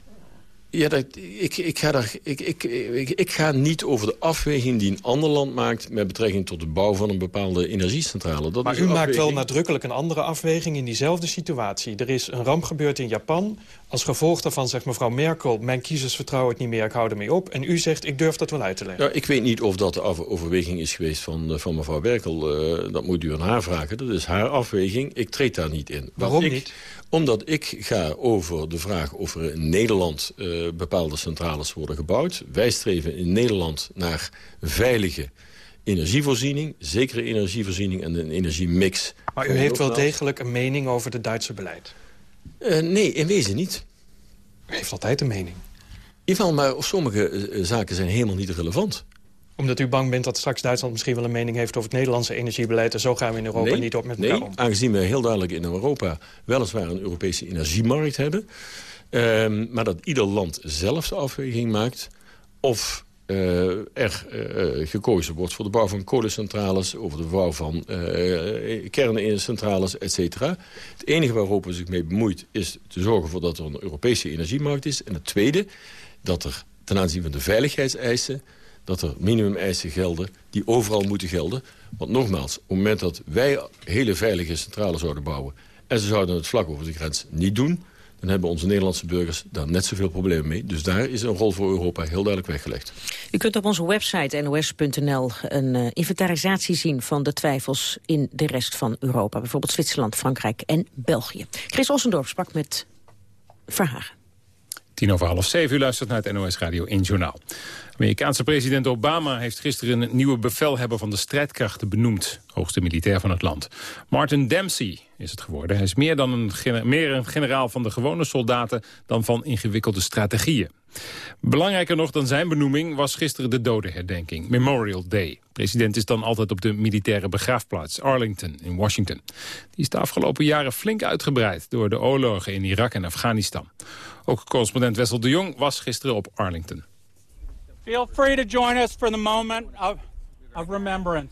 Ja, dat, ik, ik, ga daar, ik, ik, ik, ik, ga niet over de afweging die een ander land maakt... met betrekking tot de bouw van een bepaalde energiecentrale. Dat maar u maakt wel nadrukkelijk een andere afweging in diezelfde situatie. Er is een ramp gebeurd in Japan. Als gevolg daarvan zegt mevrouw Merkel... mijn kiezers vertrouwen het niet meer, ik hou ermee op. En u zegt, ik durf dat wel uit te leggen. Ja, ik weet niet of dat de overweging is geweest van, eh, van mevrouw Merkel. Uh, dat moet u aan haar vragen. Dat is haar afweging. Ik treed daar niet in. Waarom ik, niet? Omdat ik ga over de vraag of er in Nederland uh, bepaalde centrales worden gebouwd. Wij streven in Nederland naar veilige energievoorziening, zekere energievoorziening en een energiemix. Maar u heeft wel degelijk een mening over het Duitse beleid? Uh, nee, in wezen niet. U heeft altijd een mening. Jawel, maar sommige uh, zaken zijn helemaal niet relevant omdat u bang bent dat straks Duitsland misschien wel een mening heeft... over het Nederlandse energiebeleid. En zo gaan we in Europa nee, niet op met nee, elkaar om. aangezien we heel duidelijk in Europa... weliswaar een Europese energiemarkt hebben... Um, maar dat ieder land zelf de afweging maakt... of er uh, gekozen wordt voor de bouw van kolencentrales... over de bouw van uh, kerncentrales, et cetera. Het enige waar Europa zich mee bemoeit... is te zorgen voor dat er een Europese energiemarkt is. En het tweede, dat er ten aanzien van de veiligheidseisen dat er minimumeisen gelden die overal moeten gelden. Want nogmaals, op het moment dat wij hele veilige centrales zouden bouwen... en ze zouden het vlak over de grens niet doen... dan hebben onze Nederlandse burgers daar net zoveel problemen mee. Dus daar is een rol voor Europa heel duidelijk weggelegd. U kunt op onze website nos.nl een uh, inventarisatie zien van de twijfels in de rest van Europa. Bijvoorbeeld Zwitserland, Frankrijk en België. Chris Ossendorp sprak met Verhagen. Tien over half zeven, u luistert naar het NOS Radio in Journaal. Amerikaanse president Obama heeft gisteren een nieuwe bevelhebber van de strijdkrachten benoemd. Hoogste militair van het land. Martin Dempsey is het geworden. Hij is meer, dan een, meer een generaal van de gewone soldaten dan van ingewikkelde strategieën. Belangrijker nog dan zijn benoeming was gisteren de dodenherdenking, Memorial Day. De president is dan altijd op de militaire begraafplaats Arlington in Washington. Die is de afgelopen jaren flink uitgebreid door de oorlogen in Irak en Afghanistan. Ook correspondent Wessel de Jong was gisteren op Arlington. Feel free to join us for the moment of, of remembrance.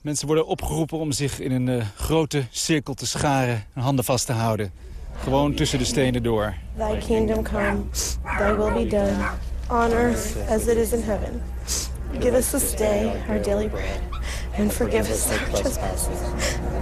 Mensen worden opgeroepen om zich in een uh, grote cirkel te scharen en handen vast te houden. Gewoon tussen de stenen door. Thy kingdom come, thy will be done, on earth as it is in heaven. Give us this day our daily bread, and forgive us our trespasses,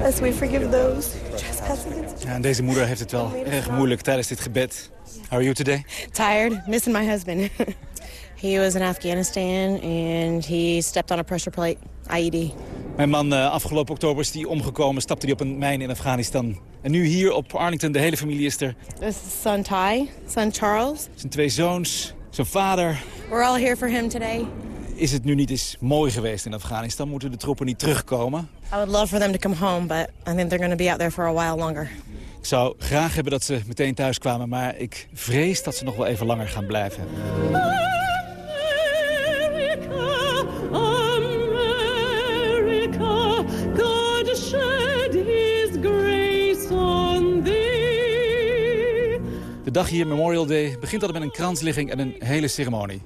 as we forgive those who trespass against us. Ja, en deze moeder heeft het wel erg moeilijk tijdens dit gebed. How are you today? Tired, missing my husband. he was in Afghanistan and he stepped on a pressure plate, IED. Mijn man, uh, afgelopen oktober is die omgekomen, stapte hij op een mijn in Afghanistan. En nu hier op Arlington, de hele familie is er. This is son Ty, son Charles. Zijn twee zoons, zijn vader. We're all here for him today. Is het nu niet eens mooi geweest in Afghanistan? Moeten de troepen niet terugkomen? I would love for them to come home, but I think they're going to be out there for a while longer. Ik zou graag hebben dat ze meteen thuis kwamen, maar ik vrees dat ze nog wel even langer gaan blijven. Dag hier, Memorial Day, begint altijd met een kransligging en een hele ceremonie.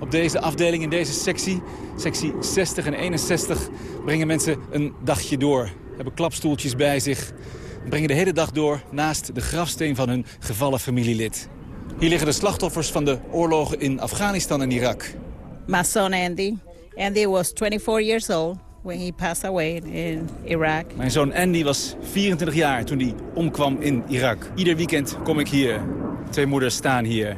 Op deze afdeling, in deze sectie, sectie 60 en 61, brengen mensen een dagje door. Hebben klapstoeltjes bij zich. Brengen de hele dag door naast de grafsteen van hun gevallen familielid. Hier liggen de slachtoffers van de oorlogen in Afghanistan en Irak. My son Andy. Andy was 24 years old when he passed away in Iraq. Mijn zoon Andy was 24 jaar toen hij omkwam in Irak. Ieder weekend kom ik hier. Twee moeders staan hier.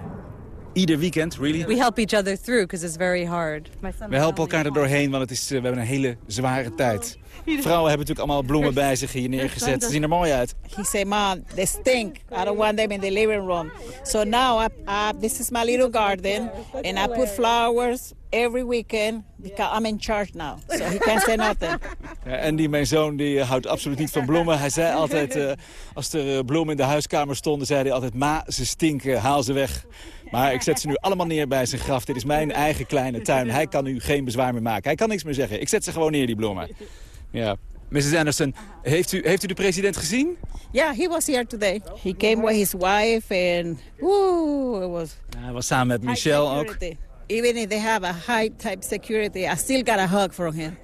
Ieder weekend, really? We help each other through because it's very hard. We helpen elkaar er doorheen, want het is, uh, we hebben een hele zware tijd. Vrouwen hebben natuurlijk allemaal bloemen bij zich hier neergezet. Ze zien er mooi uit. He said, "Mom, they stink. I don't want them in the living room." So now, I, I, this is my little garden, and I put flowers every weekend because I'm in charge now. So he can't say nothing. Ja, Andy, mijn zoon, die houdt absoluut niet van bloemen. Hij zei altijd, uh, als er bloemen in de huiskamer stonden, zei hij altijd, ma, ze stinken, haal ze weg. Maar ik zet ze nu allemaal neer bij zijn graf. Dit is mijn eigen kleine tuin. Hij kan nu geen bezwaar meer maken. Hij kan niks meer zeggen. Ik zet ze gewoon neer, die bloemen. Ja. Mrs. Anderson, heeft u, heeft u de president gezien? Yeah, he was here today. He came with his wife and woo, it was. Ja, hij was samen met Michelle ook. Even if they have a high type security, I still got a hug from him.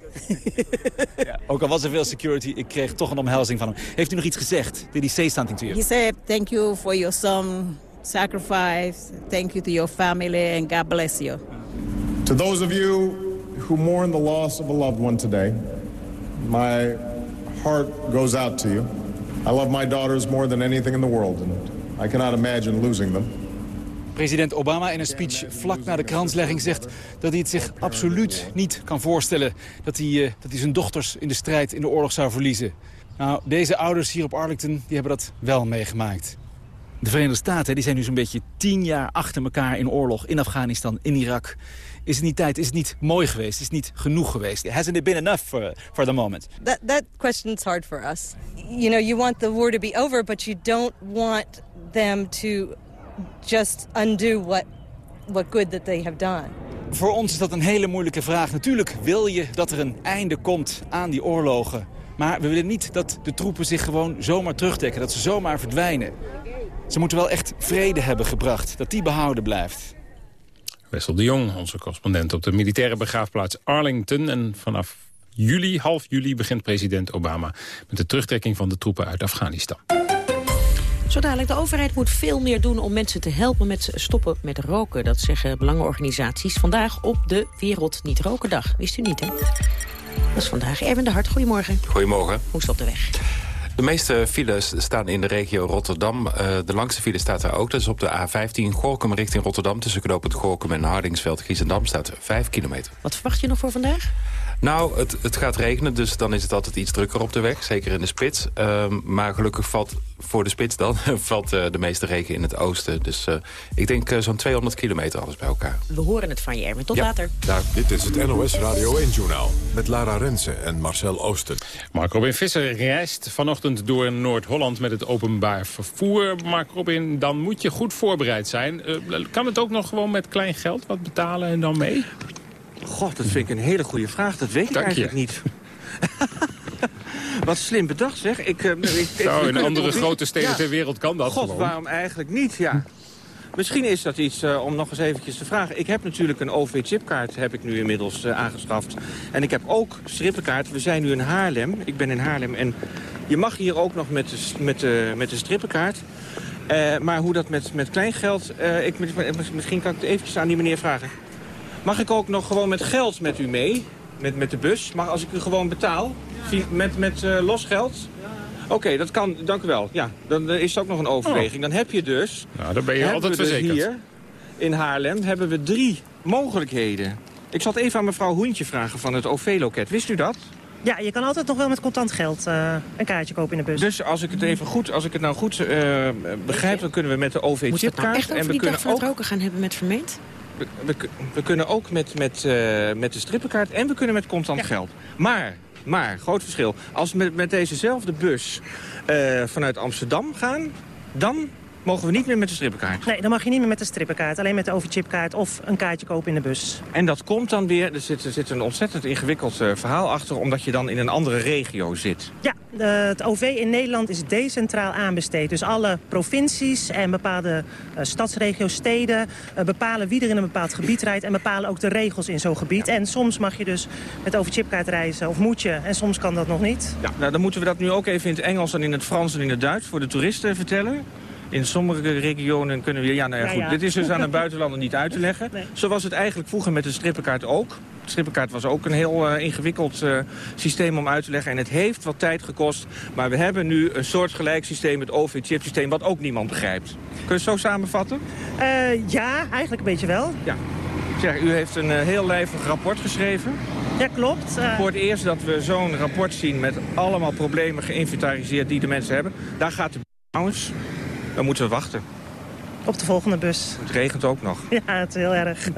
ja, ook al was er veel security, ik kreeg toch een omhelzing van hem. Heeft u nog iets gezegd? Did he say something to you? He said, thank you for your son sacrifice. Thank you to your family and God bless you. To those of you who mourn the loss of a loved one today, my heart goes out to you. I love my daughters more than anything in the world, and I cannot imagine losing them. President Obama in een speech vlak na de kranslegging zegt dat hij het zich absoluut niet kan voorstellen dat hij, uh, dat hij zijn dochters in de strijd in de oorlog zou verliezen. Nou, deze ouders hier op Arlington die hebben dat wel meegemaakt. De Verenigde Staten die zijn nu zo'n beetje tien jaar achter elkaar in oorlog in Afghanistan, in Irak. Is het niet tijd, is het niet mooi geweest, is het niet genoeg geweest? Hasn't it been enough for, for the moment? That, that question's hard for us. You know, you want the war to be over, but you don't want them to just undo what, what good that they have done. Voor ons is dat een hele moeilijke vraag. Natuurlijk wil je dat er een einde komt aan die oorlogen. Maar we willen niet dat de troepen zich gewoon zomaar terugtrekken, dat ze zomaar verdwijnen. Ze moeten wel echt vrede hebben gebracht, dat die behouden blijft. Wessel de Jong, onze correspondent op de militaire begraafplaats Arlington. En vanaf juli, half juli, begint president Obama met de terugtrekking van de troepen uit Afghanistan. Zo dadelijk, de overheid moet veel meer doen om mensen te helpen met stoppen met roken. Dat zeggen belangenorganisaties vandaag op de Wereld Niet Roken Dag. Wist u niet, hè? Dat is vandaag. Erwin de Hart, goedemorgen. Goedemorgen. Hoe is het op de weg? De meeste files staan in de regio Rotterdam. Uh, de langste file staat daar ook. Dat is op de A15 Gorkum richting Rotterdam. Tussen knooppunt Gorkum en Hardingsveld Giesendam staat 5 kilometer. Wat verwacht je nog voor vandaag? Nou, het, het gaat regenen, dus dan is het altijd iets drukker op de weg. Zeker in de spits. Uh, maar gelukkig valt voor de spits dan valt uh, de meeste regen in het oosten. Dus uh, ik denk uh, zo'n 200 kilometer alles bij elkaar. We horen het van je, Erwin. Tot ja, later. Daar. Dit is het NOS Radio 1-journaal met Lara Rensen en Marcel Oosten. Mark Robin Visser reist vanochtend door Noord-Holland met het openbaar vervoer. Mark Robin, dan moet je goed voorbereid zijn. kan het ook nog gewoon met klein geld wat betalen en dan mee? God, dat vind ik een hele goede vraag. Dat weet ik Dank eigenlijk je. niet. Wat slim bedacht, zeg. Ik, uh, ik, in andere grote steden ja. ter wereld kan dat God, gewoon. waarom eigenlijk niet, ja. Misschien is dat iets uh, om nog eens eventjes te vragen. Ik heb natuurlijk een OV-chipkaart, heb ik nu inmiddels uh, aangeschaft. En ik heb ook strippenkaart. We zijn nu in Haarlem. Ik ben in Haarlem. En je mag hier ook nog met de, met de, met de strippenkaart. Maar hoe dat met, met kleingeld... ik, misschien kan ik het eventjes aan die meneer vragen. Mag ik ook nog gewoon met geld met u mee? Met, met de bus? Maar als ik u gewoon betaal? Met, met uh, los geld? Oké, okay, dat kan. Dank u wel. Ja, dan is er ook nog een overweging. Dan heb je dus... Nou, dan ben je altijd dus verzekerd. hier in Haarlem hebben we drie mogelijkheden. Ik zal het even aan mevrouw Hoentje vragen van het OV-loket. Wist u dat? Ja, je kan altijd nog wel met contant geld uh, een kaartje kopen in de bus. Dus als ik het even goed, als ik het nou goed uh, begrijp, dan kunnen we met de OV-chipkaart... Nou echt over en we die kunnen dag van ook het roken gaan hebben met vermeend? We, we, we, kunnen ook met, met, uh, met de strippenkaart en we kunnen met contant ja. geld. Maar, maar, groot verschil. Als we met, met dezezelfde bus uh, vanuit Amsterdam gaan, dan mogen we niet meer met de strippenkaart. Nee, dan mag je niet meer met de strippenkaart. Alleen met de overchipkaart of een kaartje kopen in de bus. En dat komt dan weer, er zit, er zit een ontzettend ingewikkeld uh, verhaal achter... omdat je dan in een andere regio zit. Ja, het OV in Nederland is decentraal aanbesteed. Dus alle provincies en bepaalde uh, stadsregio's, steden... Uh, bepalen wie er in een bepaald gebied rijdt... en bepalen ook de regels in zo'n gebied. En soms mag je dus met overchipkaart reizen, of moet je. En soms kan dat nog niet. Ja, nou, dan moeten we dat nu ook even in het Engels en in het Frans en in het Duits... voor de toeristen vertellen. In sommige regionen kunnen we... Ja, nou ja, goed. Ja, ja. Dit is dus aan een buitenlander niet uit te leggen. Nee. Zo was het eigenlijk vroeger met de strippenkaart ook. De strippenkaart was ook een heel uh, ingewikkeld uh, systeem om uit te leggen. En het heeft wat tijd gekost. Maar we hebben nu een soortgelijk systeem, het OV-chip-systeem... wat ook niemand begrijpt. Kun je het zo samenvatten? Uh, ja, eigenlijk een beetje wel. Ja. Zeg, u heeft een heel lijvig rapport geschreven. Ja, klopt. Voor het eerst dat we zo'n rapport zien met allemaal problemen geïnventariseerd die de mensen hebben. Daar gaat de trouwens... Dan moeten we wachten. Op de volgende bus. Het regent ook nog. Ja, het is heel erg.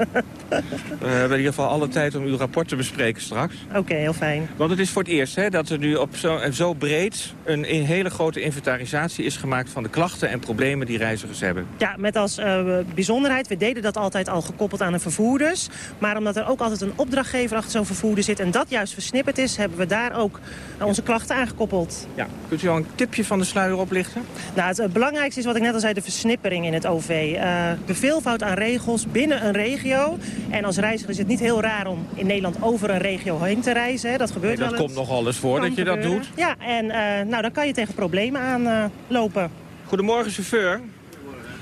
we hebben in ieder geval alle tijd om uw rapport te bespreken straks. Oké, okay, heel fijn. Want het is voor het eerst hè, dat er nu op zo, zo breed... Een, een hele grote inventarisatie is gemaakt van de klachten en problemen die reizigers hebben. Ja, met als uh, bijzonderheid, we deden dat altijd al gekoppeld aan de vervoerders. Maar omdat er ook altijd een opdrachtgever achter zo'n vervoerder zit... en dat juist versnipperd is, hebben we daar ook onze klachten aangekoppeld. Ja. Kunt u al een tipje van de sluier oplichten? Nou, het belangrijkste is wat ik net al zei, de versnippering in het OV. Uh, de veelvoud aan regels binnen een regio. En als reiziger is het niet heel raar om in Nederland over een regio heen te reizen. Hè. Dat gebeurt nee, dat wel komt nogal eens voor dat je dat doet. Ja, en uh, nou, dan kan je tegen problemen aanlopen. Uh, Goedemorgen, chauffeur.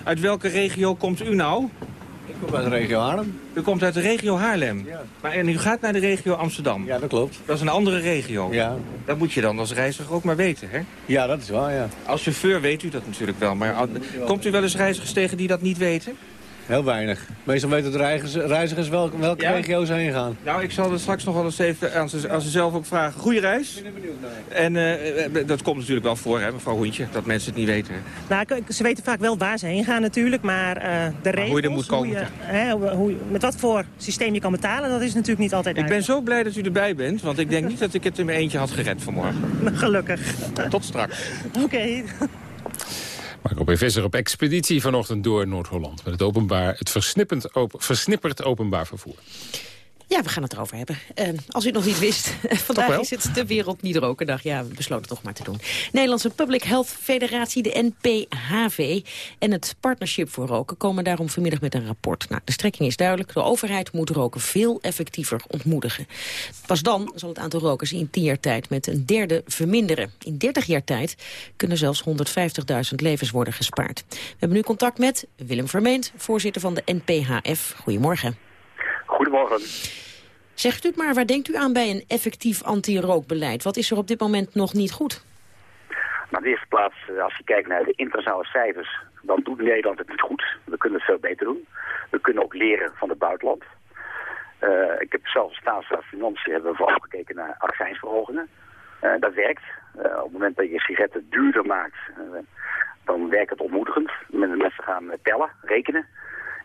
Uit welke regio komt u nou? Ik kom uit de regio Haarlem. U komt uit de regio Haarlem? Ja. Maar en u gaat naar de regio Amsterdam? Ja, dat klopt. Dat is een andere regio? Ja. Dat moet je dan als reiziger ook maar weten, hè? Ja, dat is waar, ja. Als chauffeur weet u dat natuurlijk wel. Maar komt u wel eens reizigers tegen die dat niet weten? Heel weinig. Meestal weten de reizigers, reizigers welke, welke ja? regio ze heen gaan. Nou, ik zal het straks nog wel eens even aan ze, aan ze zelf ook vragen. Goeie reis. Ik ben benieuwd naar. En uh, dat komt natuurlijk wel voor, hè, mevrouw Hoentje, dat mensen het niet weten. Nou, ze weten vaak wel waar ze heen gaan natuurlijk, maar uh, de regels... hoe je er moet komen. Hoe je, hè, hoe, met wat voor systeem je kan betalen, dat is natuurlijk niet altijd Ik ben zo blij dat u erbij bent, want ik denk niet dat ik het in mijn eentje had gered vanmorgen. Gelukkig. Tot straks. Oké. Okay. B. Visser op expeditie vanochtend door Noord-Holland... met het, openbaar, het versnippend open, versnipperd openbaar vervoer. Ja, we gaan het erover hebben. Uh, als u het nog niet wist, vandaag is het de Wereld Niet Rokendag. Ja, we besloten toch maar te doen. Nederlandse Public Health Federatie, de NPHV... en het Partnership voor Roken komen daarom vanmiddag met een rapport. Nou, de strekking is duidelijk. De overheid moet roken veel effectiever ontmoedigen. Pas dan zal het aantal rokers in 10 jaar tijd met een derde verminderen. In 30 jaar tijd kunnen zelfs 150.000 levens worden gespaard. We hebben nu contact met Willem Vermeend, voorzitter van de NPHF. Goedemorgen. Goedemorgen. Zegt u het maar, waar denkt u aan bij een effectief anti-rookbeleid? Wat is er op dit moment nog niet goed? Maar in de eerste plaats, eh, als je kijkt naar de internationale cijfers, dan doet Nederland het niet goed. We kunnen het veel beter doen. We kunnen ook leren van het buitenland. Uh, ik heb zelf als staatsraad Financiën hebben we vooral gekeken naar accijnsverhogingen. Uh, dat werkt. Uh, op het moment dat je sigaretten duurder maakt, dan werkt het ontmoedigend. Mensen gaan tellen, rekenen.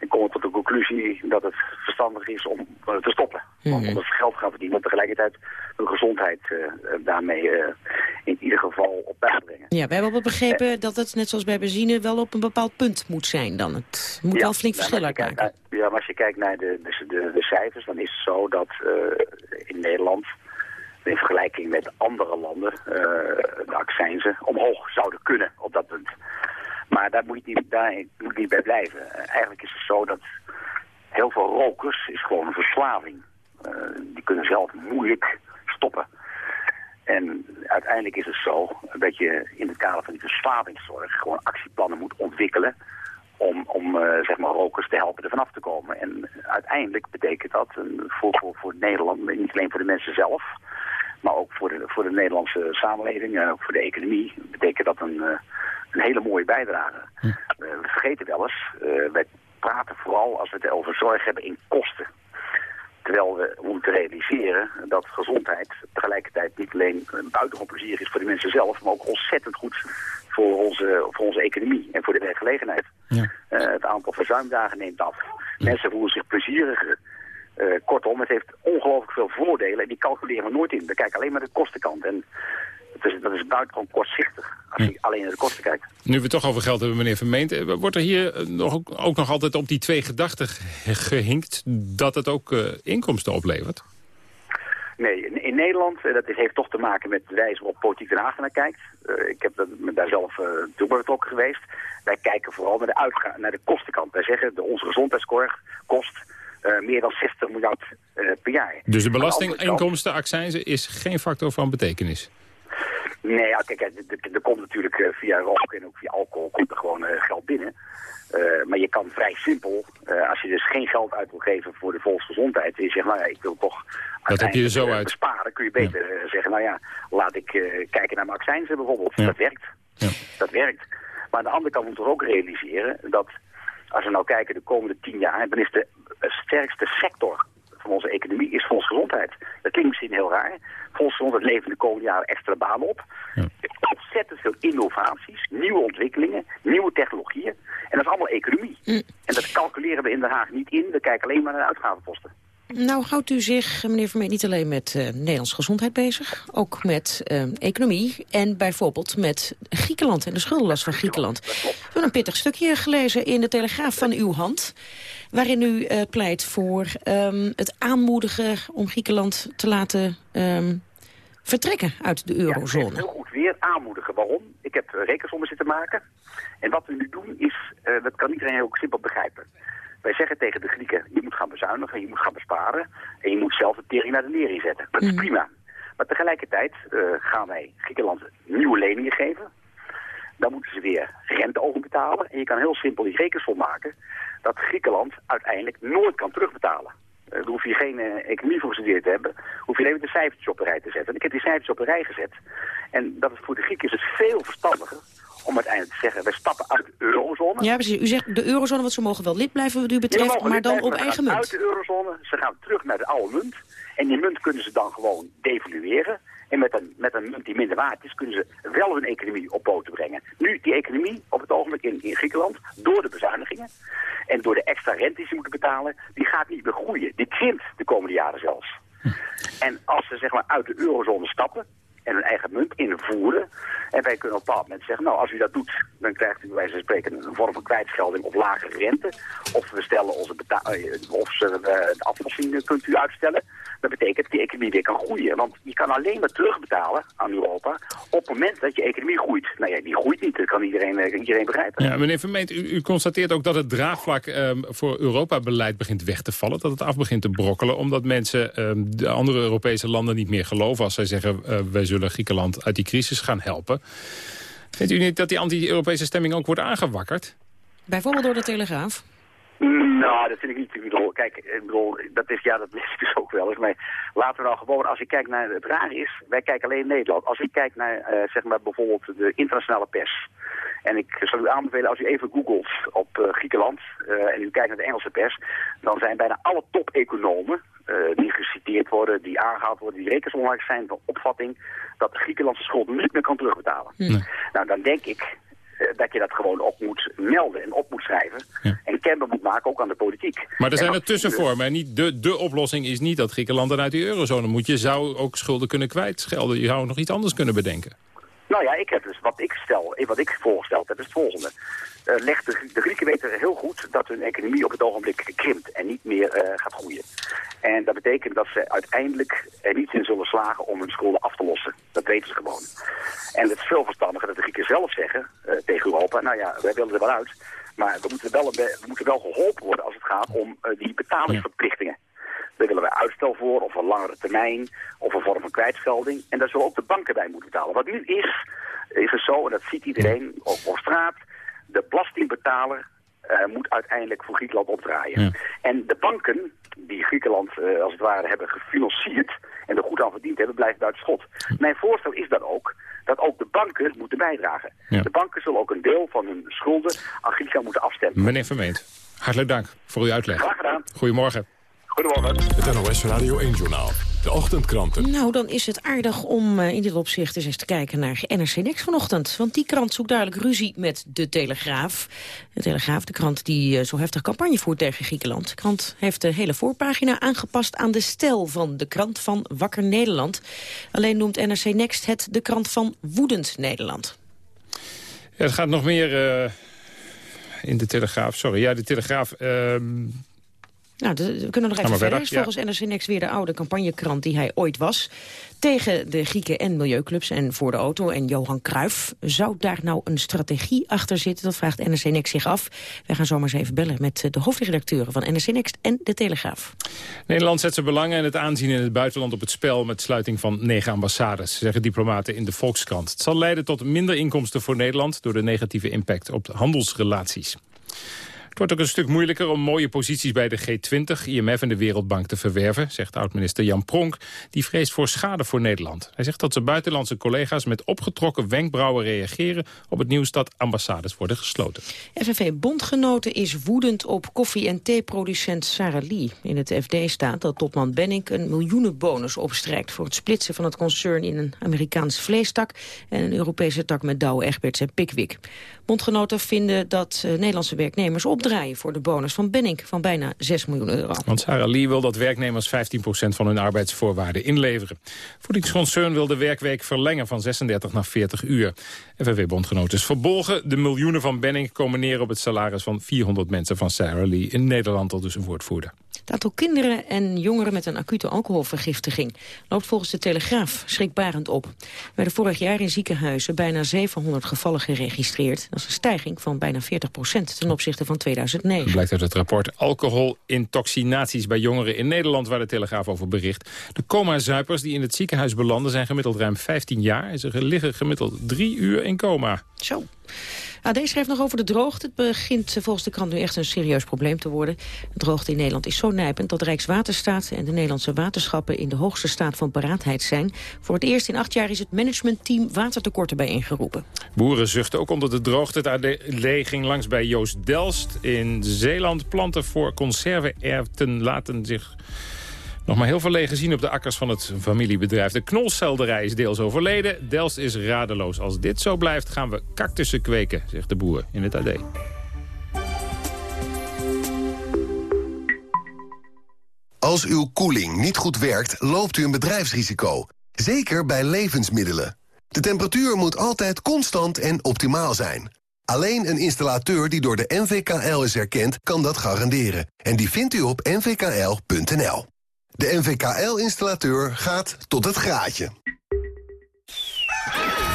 En komen tot de conclusie dat het verstandig is om te stoppen. Mm -hmm. Omdat ze geld gaan verdienen en tegelijkertijd hun gezondheid daarmee in ieder geval op peil brengen. Ja, we hebben ook begrepen dat het, net zoals bij benzine, wel op een bepaald punt moet zijn dan. Het moet ja, wel flink verschil uitmaken. Ja, maar als je kijkt naar de, de, de, de cijfers, dan is het zo dat in Nederland, in vergelijking met andere landen, uh, de accijnzen omhoog zouden kunnen op dat punt. Maar daar moet je daar moet niet bij blijven. Uh, eigenlijk is het zo dat heel veel rokers is gewoon een verslaving. die kunnen zelf moeilijk stoppen. En uiteindelijk is het zo dat je in het kader van die verslavingszorg gewoon actieplannen moet ontwikkelen om, om uh, zeg maar rokers te helpen er vanaf te komen. En uiteindelijk betekent dat uh, voor, voor, voor Nederland, niet alleen voor de mensen zelf, maar ook voor de, voor de Nederlandse samenleving en ook voor de economie, betekent dat een, uh, een hele mooie bijdrage. Hm. we vergeten wel eens, wij praten vooral als we het over zorg hebben in kosten. Terwijl we moeten realiseren dat gezondheid tegelijkertijd niet alleen een buitengewoon plezier is voor de mensen zelf, maar ook ontzettend goed voor onze, voor onze economie en voor de werkgelegenheid. Ja. Uh, het aantal verzuimdagen neemt af. Mensen voelen zich plezieriger. Uh, kortom, het heeft ongelooflijk veel voordelen en die calculeren we nooit in. We kijken alleen maar de kostenkant. En het is, dat is buitengewoon kortzichtig als je alleen naar de kosten kijkt. Nu we het toch over geld hebben, meneer Vermeent. Wordt er hier nog, ook nog altijd op die twee gedachten gehinkt... dat het ook uh, inkomsten oplevert? Nee, in, in Nederland, dat is, heeft toch te maken met de wijze waarop politiek Den Haag naar kijkt. Uh, ik heb dat, daar zelf uh, toe bij betrokken geweest. Wij kijken vooral naar de, uitga naar de kostenkant. Wij zeggen, de, onze gezondheidszorg kost meer dan 60 miljard per jaar. Dus de belastinginkomsten, accijnzen, is geen factor van betekenis? Nee, ja, kijk, er komt natuurlijk uh, via rook en ook via alcohol komt er gewoon uh, geld binnen. Uh, maar je kan vrij simpel, als je dus geen geld uit wil geven voor de volksgezondheid... en je zegt, nou ja, ik wil toch dat heb je er zo uit. besparen... kun je beter ja. zeggen, nou ja, laat ik kijken naar mijn bijvoorbeeld. Ja. Dat werkt. Ja. Dat werkt. Maar aan de andere kant moet we ook realiseren dat... als we nou kijken de komende tien jaar... dan is de sterkste sector van onze economie is volksgezondheid. Dat klinkt misschien heel raar. Volksgezondheid levert de komende jaren extra banen op. Ja. Ontzettend veel innovaties, nieuwe ontwikkelingen, nieuwe technologieën. En dat is allemaal economie. Mm. En dat calculeren we in Den Haag niet in. We kijken alleen maar naar de uitgavenposten. Nou houdt u zich, meneer Vermeer, niet alleen met uh, Nederlands gezondheid bezig. Ook met uh, economie en bijvoorbeeld met Griekenland en de schuldenlast van Griekenland. We hebben een pittig stukje gelezen in de Telegraaf van uw hand. Waarin u uh, pleit voor um, het aanmoedigen om Griekenland te laten um, vertrekken uit de eurozone. Ja, heel goed weer aanmoedigen. Waarom? Ik heb rekensommen zitten maken. En wat we nu doen is, dat kan iedereen heel simpel begrijpen. Wij zeggen tegen de Grieken, je moet gaan bezuinigen, je moet gaan besparen. En je moet zelf de tering naar de nering zetten. Dat is mm. prima. Maar tegelijkertijd uh, gaan wij Griekenland nieuwe leningen geven. Dan moeten ze weer rente over betalen. En je kan heel simpel die rekensom maken dat Griekenland uiteindelijk nooit kan terugbetalen. Uh, daar hoef je geen uh, economie voor gestudeerd te hebben. Hoef je even de cijfertjes op de rij te zetten. En ik heb die cijfertjes op de rij gezet. En dat is voor de Grieken is het veel verstandiger om uiteindelijk te zeggen, we stappen uit de eurozone. Ja, precies. U zegt de eurozone, want ze mogen wel lid blijven wat u betreft, maar dan op eigen munt. uit de eurozone, ze gaan terug naar de oude munt. En die munt kunnen ze dan gewoon devalueren. En met een, met een munt die minder waard is, kunnen ze wel hun economie op poten brengen. Nu, die economie op het ogenblik in, in Griekenland, door de bezuinigingen en door de extra rente die ze moeten betalen, die gaat niet meer groeien. Die krimpt de komende jaren zelfs. En als ze zeg maar uit de eurozone stappen, en hun eigen munt invoeren. En wij kunnen op een bepaald moment zeggen, nou als u dat doet, dan krijgt u bij wijze van spreken een vorm van kwijtschelding of lagere rente. Of we stellen onze of ze, uh, de aflossing kunt u uitstellen. Dat betekent dat die economie weer kan groeien. Want je kan alleen maar terugbetalen aan Europa op het moment dat je economie groeit. Nou ja, die groeit niet. Dat kan iedereen, uh, iedereen begrijpen. Ja, meneer Vermeent, u, u constateert ook dat het draagvlak um, voor Europa-beleid begint weg te vallen. Dat het af begint te brokkelen. Omdat mensen um, de andere Europese landen niet meer geloven als zij zeggen... Uh, wij zullen Griekenland uit die crisis gaan helpen. Vindt u niet dat die anti-Europese stemming ook wordt aangewakkerd? Bijvoorbeeld door de Telegraaf? Nou, dat vind ik niet. Ik bedoel, kijk, ik bedoel, dat is, ja, dat is dus ook wel eens. Maar laten we nou gewoon, als ik kijk naar, het raar is, wij kijken alleen in Nederland. Als ik kijk naar, uh, zeg maar, bijvoorbeeld de internationale pers. En ik zou u aanbevelen, als u even googelt op uh, Griekenland uh, en u kijkt naar de Engelse pers, dan zijn bijna alle top-economen die geciteerd worden, die aangehaald worden, die rekensonderlijk zijn van opvatting dat de Griekenlandse schuld niet meer kan terugbetalen. Nee. Nou, dan denk ik, dat je dat gewoon op moet melden en op moet schrijven. En kenbaar moet maken, ook aan de politiek. Maar er zijn er tussenvormen. En niet de, de oplossing is niet dat Griekenland dan uit die eurozone moet. Je zou ook schulden kunnen kwijtschelden. Je zou nog iets anders kunnen bedenken. Nou ja, ik heb dus wat ik stel, wat ik voorgesteld heb, is het volgende. Uh, de, de, Grieken weten heel goed dat hun economie op het ogenblik krimpt en niet meer uh, gaat groeien. En dat betekent dat ze uiteindelijk er niet in zullen slagen om hun schulden af te lossen. Dat weten ze gewoon. En het is veel verstandiger dat de Grieken zelf zeggen tegen Europa, nou ja, wij willen er wel uit. Maar we moeten wel, we moeten wel geholpen worden als het gaat om die betalingsverplichtingen. Willen wij uitstel voor, of een langere termijn, of een vorm van kwijtschelding. En daar zullen ook de banken bij moeten betalen. Wat nu is, is het zo, en dat ziet iedereen, ook op straat, de belastingbetaler uh, moet uiteindelijk voor Griekenland opdraaien. Ja. En de banken, die Griekenland uh, als het ware hebben gefinancierd en er goed aan verdiend hebben, blijven buiten schot. Mijn voorstel is dan ook dat ook de banken moeten bijdragen. Ja. De banken zullen ook een deel van hun schulden aan Griekenland moeten afstemmen. Meneer Vermeend, hartelijk dank voor uw uitleg. Graag gedaan. Goedemorgen. Goedemorgen. Het NOS Radio 1-journaal. De ochtendkranten. Nou, dan is het aardig om uh, in dit opzicht eens, eens te kijken naar NRC Next vanochtend. Want die krant zoekt duidelijk ruzie met De Telegraaf. De Telegraaf, de krant die uh, zo heftig campagne voert tegen Griekenland. De krant heeft de hele voorpagina aangepast aan de stijl van de krant van Wakker Nederland. Alleen noemt NRC Next het de krant van Woedend Nederland. Ja, het gaat nog meer uh, in De Telegraaf. Sorry, ja, De Telegraaf... nou, we kunnen nog even verder. Volgens. NRC Next weer de oude campagnekrant die hij ooit was. Tegen de Grieken en milieuclubs en voor de auto en Johan Cruijff. Zou daar nou een strategie achter zitten? Dat vraagt NRC Next zich af. Wij gaan zomaar eens even bellen met de hoofdredacteuren van NRC Next en de Telegraaf. Nederland zet zijn belangen en het aanzien in het buitenland op het spel... met sluiting van negen ambassades, zeggen diplomaten in de Volkskrant. Het zal leiden tot minder inkomsten voor Nederland... door de negatieve impact op handelsrelaties. Het wordt ook een stuk moeilijker om mooie posities bij de G20, IMF en de Wereldbank te verwerven, zegt oud-minister Jan Pronk. Die vreest voor schade voor Nederland. Hij zegt dat zijn buitenlandse collega's met opgetrokken wenkbrauwen reageren op het nieuws dat ambassades worden gesloten. FNV-bondgenoten is woedend op koffie- en theeproducent Sarah Lee. In het FD staat dat topman Benning een miljoenenbonus opstrijkt voor het splitsen van het concern in een Amerikaans vleestak en een Europese tak met Douwe Egberts en Pickwick. Bondgenoten vinden dat uh, Nederlandse werknemers opdraaien voor de bonus van Benning van bijna 6 miljoen euro. Want Sarah Lee wil dat werknemers 15% van hun arbeidsvoorwaarden inleveren. Voedingsconcern wil de werkweek verlengen van 36 naar 40 uur. FNV-bondgenoten is verbolgen. De miljoenen van Benning komen neer op het salaris van 400 mensen van Sarah Lee. In Nederland al dus een woordvoerder. Het aantal kinderen en jongeren met een acute alcoholvergiftiging loopt volgens de Telegraaf schrikbarend op. Er werden vorig jaar in ziekenhuizen bijna 700 gevallen geregistreerd. Dat is een stijging van bijna 40 procent ten opzichte van 2009. Dat blijkt uit het rapport Alcoholintoxinaties bij jongeren in Nederland... waar de Telegraaf over bericht. De coma-zuipers die in het ziekenhuis belanden zijn gemiddeld ruim 15 jaar. En ze liggen gemiddeld drie uur in coma. Zo. AD schrijft nog over de droogte. Het begint volgens de krant nu echt een serieus probleem te worden. De droogte in Nederland is zo nijpend dat Rijkswaterstaat en de Nederlandse waterschappen in de hoogste staat van paraatheid zijn. Voor het eerst in acht jaar is het managementteam watertekorten bijeengeroepen. Boeren zuchten ook onder de droogte. Het AD ging langs bij Joost Delst in Zeeland. Planten voor conserve-erwten laten zich nog maar heel veel leeg gezien op de akkers van het familiebedrijf. De knolselderij is deels overleden. Delst is radeloos. Als dit zo blijft gaan we cactussen kweken, zegt de boer in het AD. Als uw koeling niet goed werkt, loopt u een bedrijfsrisico. Zeker bij levensmiddelen. De temperatuur moet altijd constant en optimaal zijn. Alleen een installateur die door de NVKL is erkend, kan dat garanderen. En die vindt u op nvkl.nl. De NVKL-installateur gaat tot het graadje.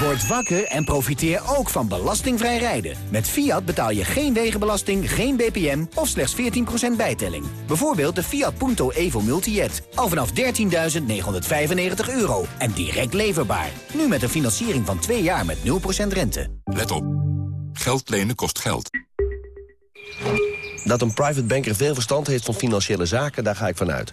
Word wakker en profiteer ook van belastingvrij rijden. Met Fiat betaal je geen wegenbelasting, geen BPM of slechts 14% bijtelling. Bijvoorbeeld de Fiat Punto Evo Multijet. Al vanaf 13.995 euro en direct leverbaar. Nu met een financiering van 2 jaar met 0% rente. Let op. Geld lenen kost geld. Dat een private banker veel verstand heeft van financiële zaken, daar ga ik vanuit.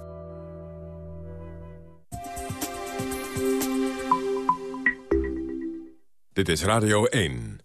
Dit is Radio 1.